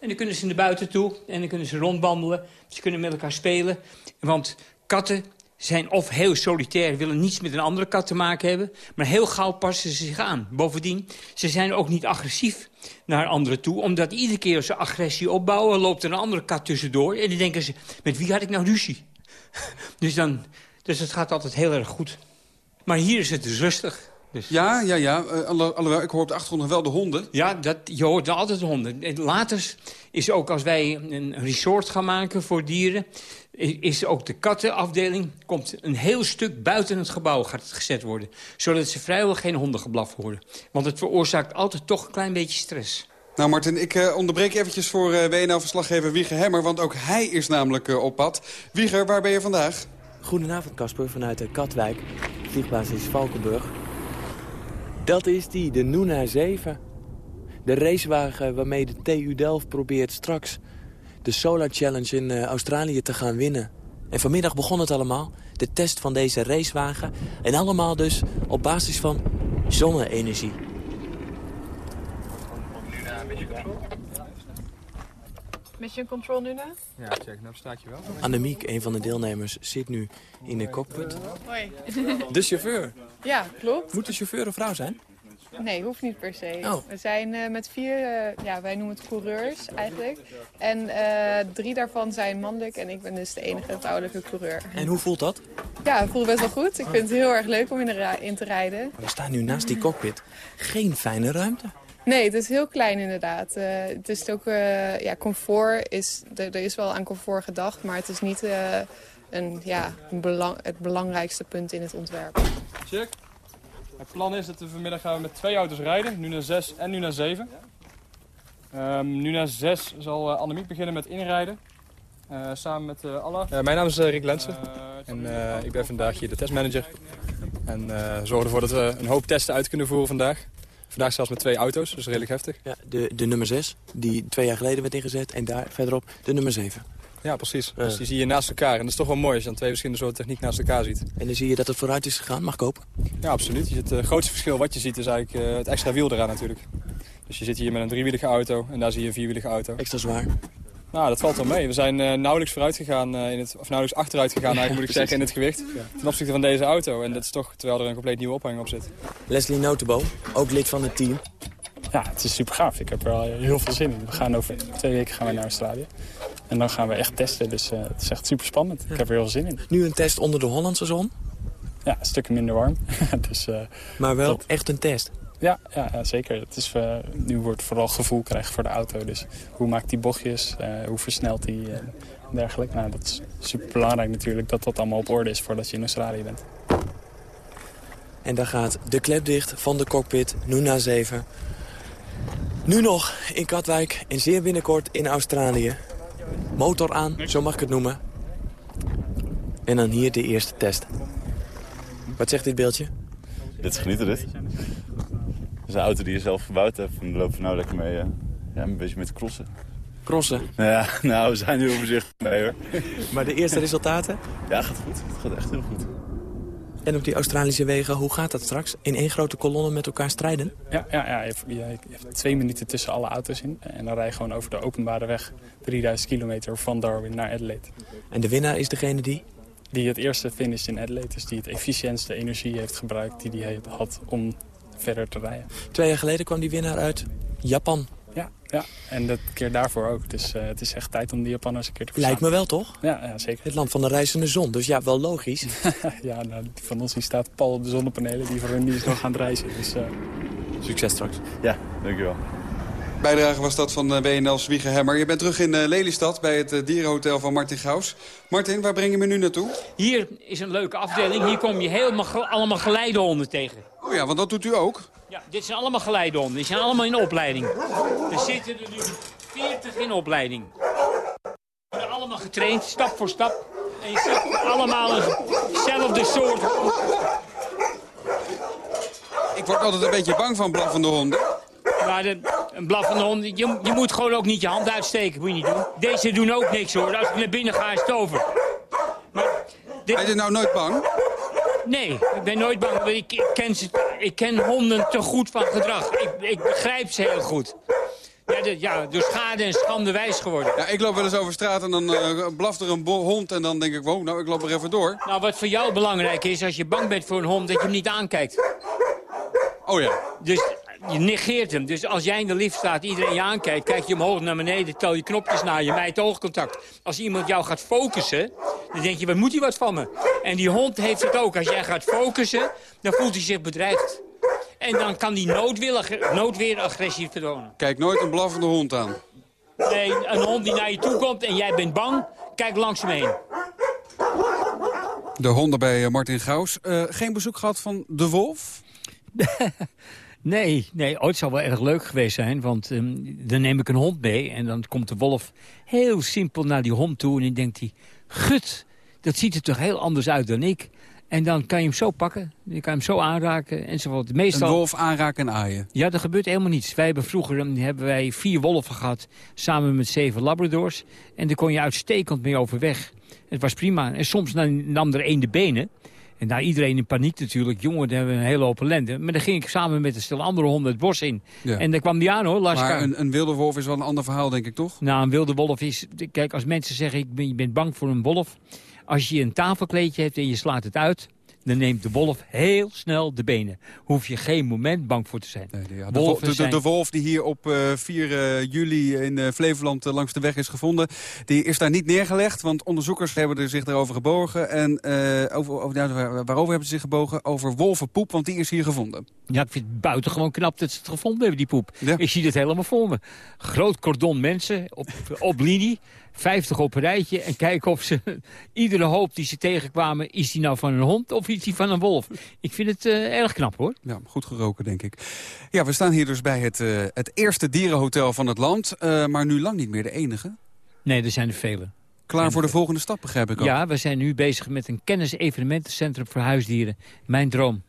En dan kunnen ze naar buiten toe. En dan kunnen ze rondwandelen. Ze kunnen met elkaar spelen. Want katten zijn of heel solitair, willen niets met een andere kat te maken hebben. Maar heel gauw passen ze zich aan. Bovendien, ze zijn ook niet agressief naar anderen toe. Omdat iedere keer als ze agressie opbouwen, loopt er een andere kat tussendoor. En dan denken ze, met wie had ik nou ruzie? dus, dan, dus het gaat altijd heel erg goed. Maar hier is het dus rustig. Dus. Ja, ja, ja. eh, alhoewel, ik hoor op de achtergrond nog wel de honden. Ja, dat, je hoort altijd honden. En Later is ook als wij een resort gaan maken voor dieren... is ook de kattenafdeling... komt een heel stuk buiten het gebouw gaat het gezet worden. Zodat ze vrijwel geen hondengeblaf horen. Want het veroorzaakt altijd toch een klein beetje stress. Nou, Martin, ik eh, onderbreek eventjes voor eh WNL-verslaggever Wieger Hemmer... want ook hij is namelijk op pad. Wieger, waar ben je vandaag? Goedenavond Casper, vanuit de Katwijk. De vliegplaats is Valkenburg. Dat is die, de Nuna 7. De racewagen waarmee de TU Delft probeert straks de Solar Challenge in eh, Australië te gaan winnen. En vanmiddag begon het allemaal, de test van deze racewagen. En allemaal dus op basis van zonne-energie. Mission Control nu na? Ja, check, nou staat je wel. Annemiek, een van de deelnemers, zit nu in de cockpit. Hoi. De chauffeur. Ja, klopt. Moet de chauffeur een vrouw zijn? Nee, hoeft niet per se. Oh. We zijn eh, met vier, eh, ja, wij noemen het coureurs eigenlijk. En eh, drie daarvan zijn mannelijk en ik ben dus de enige vrouwelijke coureur. En hoe voelt dat? Ja, het voelt best wel goed. Ik vind het heel erg leuk om in, in te rijden. We staan nu naast die cockpit. Geen fijne ruimte. Nee, het is heel klein inderdaad. Eh, het is ook, eh, ja, comfort is, er, er is wel aan comfort gedacht, maar het is niet eh, een, ja, een belang, het belangrijkste punt in het ontwerp. Check. Het plan is dat we vanmiddag gaan we met twee auto's rijden. Nu naar 6 en nu naar 7. Ehm, nu naar 6 zal Annemiek beginnen met inrijden. Eh, samen met eh Alla. mijn naam is Rick Lensen en eh, ik ben vandaag hier de testmanager. En eh zorgen ervoor dat we een hoop testen uit kunnen voeren vandaag. Vandaag zelfs met twee auto's, dus redelijk heftig. Ja, de, de nummer 6, die twee jaar geleden werd ingezet. En daar verderop de nummer 7. Ja, precies. Dus die zie je naast elkaar. En dat is toch wel mooi als je dan twee verschillende soorten techniek naast elkaar ziet. En dan zie je dat het vooruit is gegaan. Mag ik kopen? Ja, absoluut. Eh, het grootste verschil wat je ziet is eigenlijk eh, het extra wiel eraan natuurlijk. Dus je zit hier met een driewielige auto en daar zie je een vierwielige auto. Extra zwaar? Nou, dat valt wel mee. We zijn eh, nauwelijks vooruit gegaan, eh, in het, of nauwelijks achteruit gegaan eigenlijk, moet ik zeggen, in het gewicht. Ten opzichte van deze auto. En dat is toch terwijl er een compleet nieuwe ophanging op zit. Leslie Notenboom, ook lid van het team. Ja, het is super gaaf. Ik heb er al heel veel zin in. We gaan over twee weken gaan we naar Australië. En dan gaan we echt testen, dus eh, het is echt super spannend. Ik heb er heel veel zin in. Nu een test onder de Hollandse zon. Ja, een stukje minder warm. dus, eh, Maar wel dat- echt een test. Ja, ja, ja, zeker. Het is, eh, nu wordt vooral gevoel krijgen voor de auto. Dus hoe maakt die bochtjes, eh, hoe versnelt die en dergelijke. Nou, dat is super belangrijk natuurlijk dat dat allemaal op orde is voordat je in Australië bent. En daar gaat de klep dicht van de cockpit, Nuna 7. Nu nog in Katwijk en zeer binnenkort in Australië. Motor aan, zo mag ik het noemen. En dan hier de eerste test. Wat zegt dit beeldje? Dit is genieten, dit. Dat is een auto die je zelf gebouwd hebt. En daar lopen we nou lekker mee, eh, ja, een beetje met crossen. Crossen? Ja, nou, we zijn nu heel voorzichtig mee, hoor. Maar de eerste resultaten? Ja, gaat goed. Het gaat echt heel goed. En op die Australische wegen, hoe gaat dat straks? In één grote kolonne met elkaar strijden? Ja, ja, ja je, hebt, je hebt twee minuten tussen alle auto's in. En dan rij je gewoon over de openbare weg 3000 kilometer van Darwin naar Adelaide. En de winnaar is degene die? Die het eerste finish in Adelaide, dus die het efficiëntste energie heeft gebruikt die hij had om verder te rijden. Twee jaar geleden kwam die winnaar uit Japan. Ja, ja. en dat keer daarvoor ook. Dus uh, het is echt tijd om die Japanners een keer te verslaan. Lijkt me wel, toch? Ja, ja zeker. Het land van de reizende zon, dus ja, wel logisch. ja, nou, van ons die staat pal op de zonnepanelen die voor hun die is nog gaan reizen. Dus, uh... Succes straks. Ja, dankjewel. Bijdrage was dat van WNL Zwiegerhemmer. Je bent terug in uh, Lelystad bij het uh, dierenhotel van Martin Gaus. Martin, waar breng je me nu naartoe? Hier is een leuke afdeling. Hier kom je helemaal allemaal geleidehonden tegen. Oh ja, want dat doet u ook? Ja, dit zijn allemaal geleidehonden. Die zijn allemaal in opleiding. Er zitten er nu 40 in opleiding. Die worden allemaal getraind, stap voor stap. En je ziet allemaal eenzelfde soort. Ik word altijd een beetje bang van blaffende honden. Maar de, een blaffende hond, je, je moet gewoon ook niet je hand uitsteken. Moet je niet doen. Deze doen ook niks hoor. Als ik naar binnen ga is het over. Maar dit... Ben je nou nooit bang? Nee, ik ben nooit bang. Ik, ik, ken ze, ik ken honden te goed van gedrag. Ik, ik begrijp ze heel goed. Ja, de, ja, door schade en schande wijs geworden. Ja, ik loop wel eens over straat en dan uh, blaft er een hond en dan denk ik, wow, nou, ik loop er even door. Nou, wat voor jou belangrijk is, als je bang bent voor een hond, dat je hem niet aankijkt. Oh ja. Dus je negeert hem. Dus als jij in de lift staat, iedereen je aankijkt... kijk je omhoog naar beneden, tel je knopjes naar je, mijt oogcontact. Als iemand jou gaat focussen, dan denk je, wat moet hij wat van me? En die hond heeft het ook. Als jij gaat focussen, dan voelt hij zich bedreigd. En dan kan die noodweer agressief vertonen. Kijk nooit een blaffende hond aan. Nee, een hond die naar je toe komt en jij bent bang, kijk langs hem heen. De honden bij Martin Gaus. Uh, geen bezoek gehad van de wolf? Nee, nee, ooit zou wel erg leuk geweest zijn. Want um, dan neem ik een hond mee en dan komt de wolf heel simpel naar die hond toe. En dan denkt hij, gut, dat ziet er toch heel anders uit dan ik. En dan kan je hem zo pakken, je kan hem zo aanraken enzovoort. Meestal... Een wolf aanraken en aaien? Ja, er gebeurt helemaal niets. Wij hebben vroeger hebben wij vier wolven gehad, samen met zeven labradors. En daar kon je uitstekend mee overweg. Het was prima. En soms nam er één de benen. En daar iedereen in paniek natuurlijk. Jongen, daar hebben we een hele hoop ellende. Maar dan ging ik samen met een stel andere honden het bos in. Ja. En daar kwam die aan hoor, Laska. Maar een, een, wilde wolf is wel een ander verhaal, denk ik, toch? Nou, een wilde wolf is... Kijk, als mensen zeggen, ik ben, je bent bang voor een wolf. Als je een tafelkleedje hebt en je slaat het uit dan neemt de wolf heel snel de benen. Hoef je geen moment bang voor te zijn. Nee, ja, de, wolf, de, wolf die hier op uh, 4 uh, juli in uh, Flevoland langs de weg is gevonden... die is daar niet neergelegd, want onderzoekers hebben er zich erover gebogen. En over, over, ja, waarover hebben ze zich gebogen? Over wolvenpoep, want die is hier gevonden. Ja, ik vind het buitengewoon knap dat ze het gevonden hebben, die poep. Ja. Ik zie het helemaal voor me. Groot cordon mensen op, op linie. 50 op een rijtje en kijken of ze... iedere hoop die ze tegenkwamen, is die nou van een hond of is die van een wolf? Ik vind het uh, erg knap, hoor. Ja, goed geroken, denk ik. Ja, we staan hier dus bij het, uh, het eerste dierenhotel van het land. Uh, maar nu lang niet meer de enige. Nee, er zijn er vele. Klaar voor de volgende stap, begrijp ik ook. Ja, we zijn nu bezig met een kennis-evenementencentrum voor huisdieren. Mijn droom.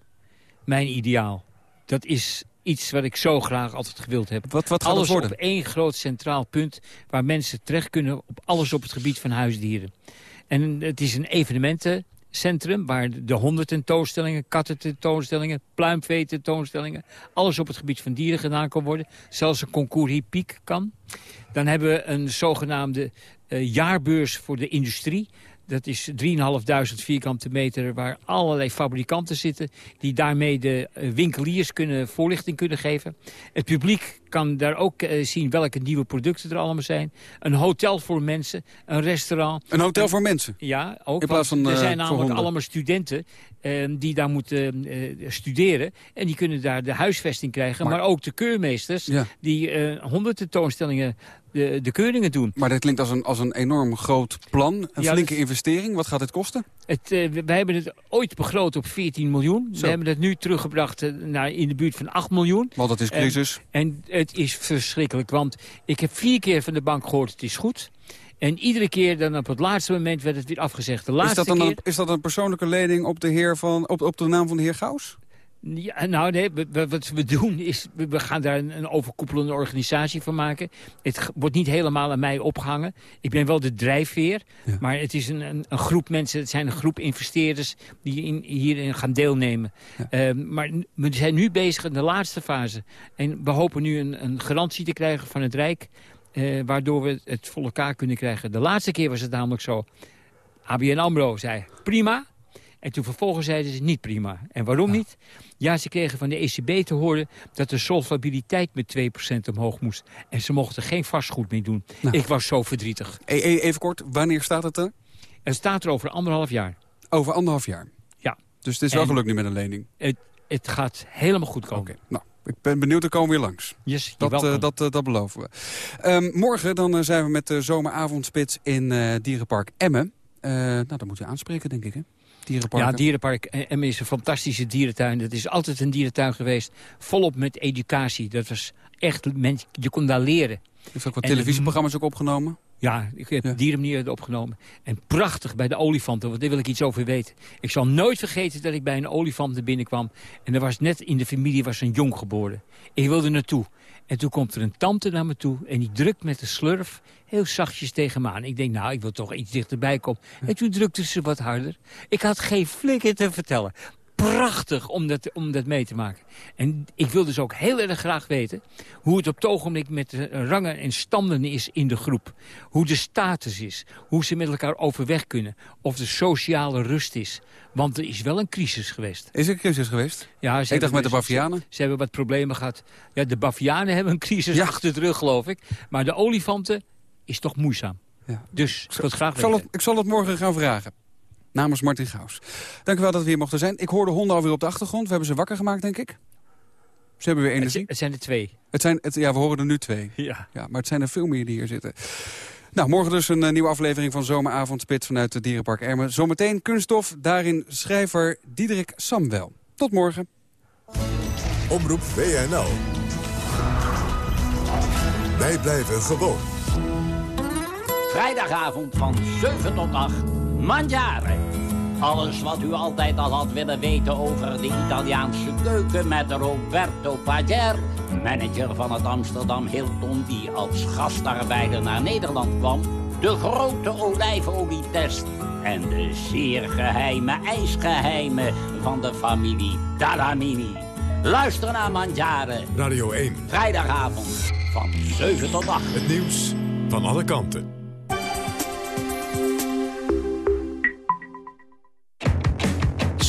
Mijn ideaal. Dat is iets wat ik zo graag altijd gewild heb. Wat, wat alles worden? op één groot centraal punt waar mensen terecht kunnen op alles op het gebied van huisdieren. En het is een evenementencentrum waar de honden tentoonstellingen, katten tentoonstellingen, pluimvee tentoonstellingen, alles op het gebied van dieren gedaan kan worden. Zelfs een concours hippiek kan. Dan hebben we een zogenaamde uh, jaarbeurs voor de industrie. Dat is 3.500 vierkante meter waar allerlei fabrikanten zitten... die daarmee de eh, winkeliers kunnen, voorlichting kunnen geven. Het publiek kan daar ook uh, zien welke nieuwe producten er allemaal zijn. Een hotel voor mensen, een restaurant. Een hotel voor mensen? Ja, ook. In plaats van, er uh, zijn namelijk allemaal studenten uh, die daar moeten studeren. En die kunnen daar de huisvesting krijgen. Maar, maar ook de keurmeesters ja. die honderd tentoonstellingen de, de, keuringen doen. Maar dat klinkt als een, als een enorm groot plan. Een ja, flinke investering. Wat gaat dit kosten? Het, uh, wij hebben het ooit begroot op 14 miljoen. Zo. We hebben het nu teruggebracht uh, naar in de buurt van 8 miljoen. Want dat is crisis. En, en het is verschrikkelijk. Want ik heb vier keer van de bank gehoord het is goed. En iedere keer dan op het laatste moment werd het weer afgezegd. De laatste is, dat dan keer... een, is dat een persoonlijke lening op de, heer van, op, op de naam van de heer Gauws? Ja, nou nee, wat we doen is, we gaan daar een, een, overkoepelende organisatie van maken. Het wordt niet helemaal aan mij opgehangen. Ik ben wel de drijfveer, maar het is een, een, een, groep mensen, het zijn een groep investeerders die in, hierin gaan deelnemen. Ehm, maar we zijn nu bezig in de laatste fase. En we hopen nu een, een garantie te krijgen van het Rijk, uh, waardoor we het voor elkaar kunnen krijgen. De laatste keer was het namelijk zo. ABN AMRO zei, prima, en toen vervolgens zeiden ze niet prima. En waarom niet? Ja, ze kregen van de ECB te horen dat de solvabiliteit met 2% omhoog moest. En ze mochten geen vastgoed meer doen. Nou. Ik was zo verdrietig. E, e even kort, wanneer staat het er? Het staat er over anderhalf jaar. Over anderhalf jaar? Ja. Dus het is wel gelukt nu met een lening? Het, het gaat helemaal goed komen. Oké, nou. Ik ben benieuwd, er komen weer langs. Yes, dat, uh, dat, uh, dat beloven we. Um, morgen dan uh, zijn we met de zomeravondspits in Dierenpark Emmen. nou, dat moet je aanspreken, denk ik, hè? Ja, Dierenpark Emmen is een fantastische dierentuin. Dat is altijd een dierentuin geweest. Volop met educatie. Dat was echt, je kon daar leren. Heeft ook wat televisieprogramma's ook opgenomen? Ja, ik heb ja. dierenmanier opgenomen. En prachtig bij de olifanten, want daar wil ik iets over weten. Ik zal nooit vergeten dat ik bij een olifant er binnenkwam. En er was net in de familie was een jong geboren. Ik wilde naartoe. En toen komt er een tante naar me toe en die drukt met de slurf heel zachtjes tegen me aan. Ik denk, nou, ik wil toch iets dichterbij komen. En toen drukte ze wat harder. Ik had geen flikker te vertellen prachtig om dat, om dat mee te maken. En ik wil dus ook heel erg graag weten... hoe het op het ogenblik met de rangen en standen is in de groep. Hoe de status is. Hoe ze met elkaar overweg kunnen. Of de sociale rust is. Want er is wel een crisis geweest. Is er een crisis geweest? Ja, ik dacht met de Bavianen. Ze, ze, hebben wat problemen gehad. Ja, de Bavianen hebben een crisis achter de rug, geloof ik. Maar de olifanten is toch moeizaam. Ja. Dus ik wil het graag het, ik zal het morgen gaan vragen namens Martin Gaus. Dank u wel dat we hier mochten zijn. Ik hoorde honden alweer op de achtergrond. We hebben ze wakker gemaakt, denk ik. Ze hebben weer energie. Het, zijn er twee. Het zijn, het, ja, we horen er nu twee. Ja. ja. Maar het zijn er veel meer die hier zitten. Nou, morgen dus een uh, nieuwe aflevering van Zomeravondspit vanuit het Dierenpark Ermen. Zometeen kunststof, daarin schrijver Diederik Samwel. Tot morgen. Omroep WNL. Wij blijven gewoon. Vrijdagavond van 7 tot 8. Mangiare. Alles wat u altijd al had willen weten over de Italiaanse keuken met Roberto Pager, manager van het Amsterdam Hilton die als gastarbeider naar Nederland kwam, de grote olijfolietest en de zeer geheime ijsgeheimen van de familie Dalamini. Luister naar Mangiare. Radio 1. Vrijdagavond van 7 tot 8. Het nieuws van alle kanten.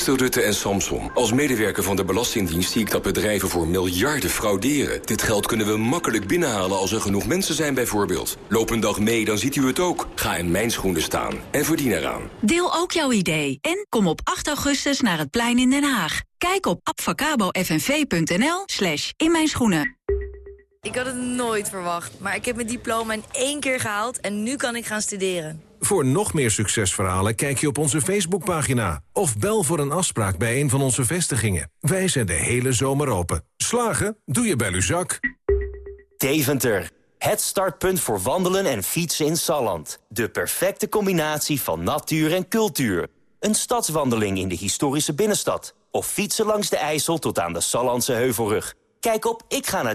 Beste Rutte en Samson, als medewerker van de Belastingdienst zie ik dat bedrijven voor miljarden frauderen. Dit geld kunnen we makkelijk binnenhalen als er genoeg mensen zijn bijvoorbeeld. Loop een dag mee, dan ziet u het ook. Ga in mijn schoenen staan en verdien eraan. Deel ook jouw idee en kom op 8 augustus naar het plein in Den Haag. Kijk op abfacabofnv.nl slash in mijn schoenen. Ik had het nooit verwacht, maar ik heb mijn diploma in één keer gehaald en nu kan ik gaan studeren. Voor nog meer succesverhalen kijk je op onze Facebookpagina... of bel voor een afspraak bij een van onze vestigingen. Wij zijn de hele zomer open. Slagen? Doe je bij Luzak. Deventer. Het startpunt voor wandelen en fietsen in Salland. De perfecte combinatie van natuur en cultuur. Een stadswandeling in de historische binnenstad. Of fietsen langs de IJssel tot aan de Sallandse Heuvelrug. Kijk op ikga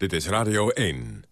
Dit is Radio 1.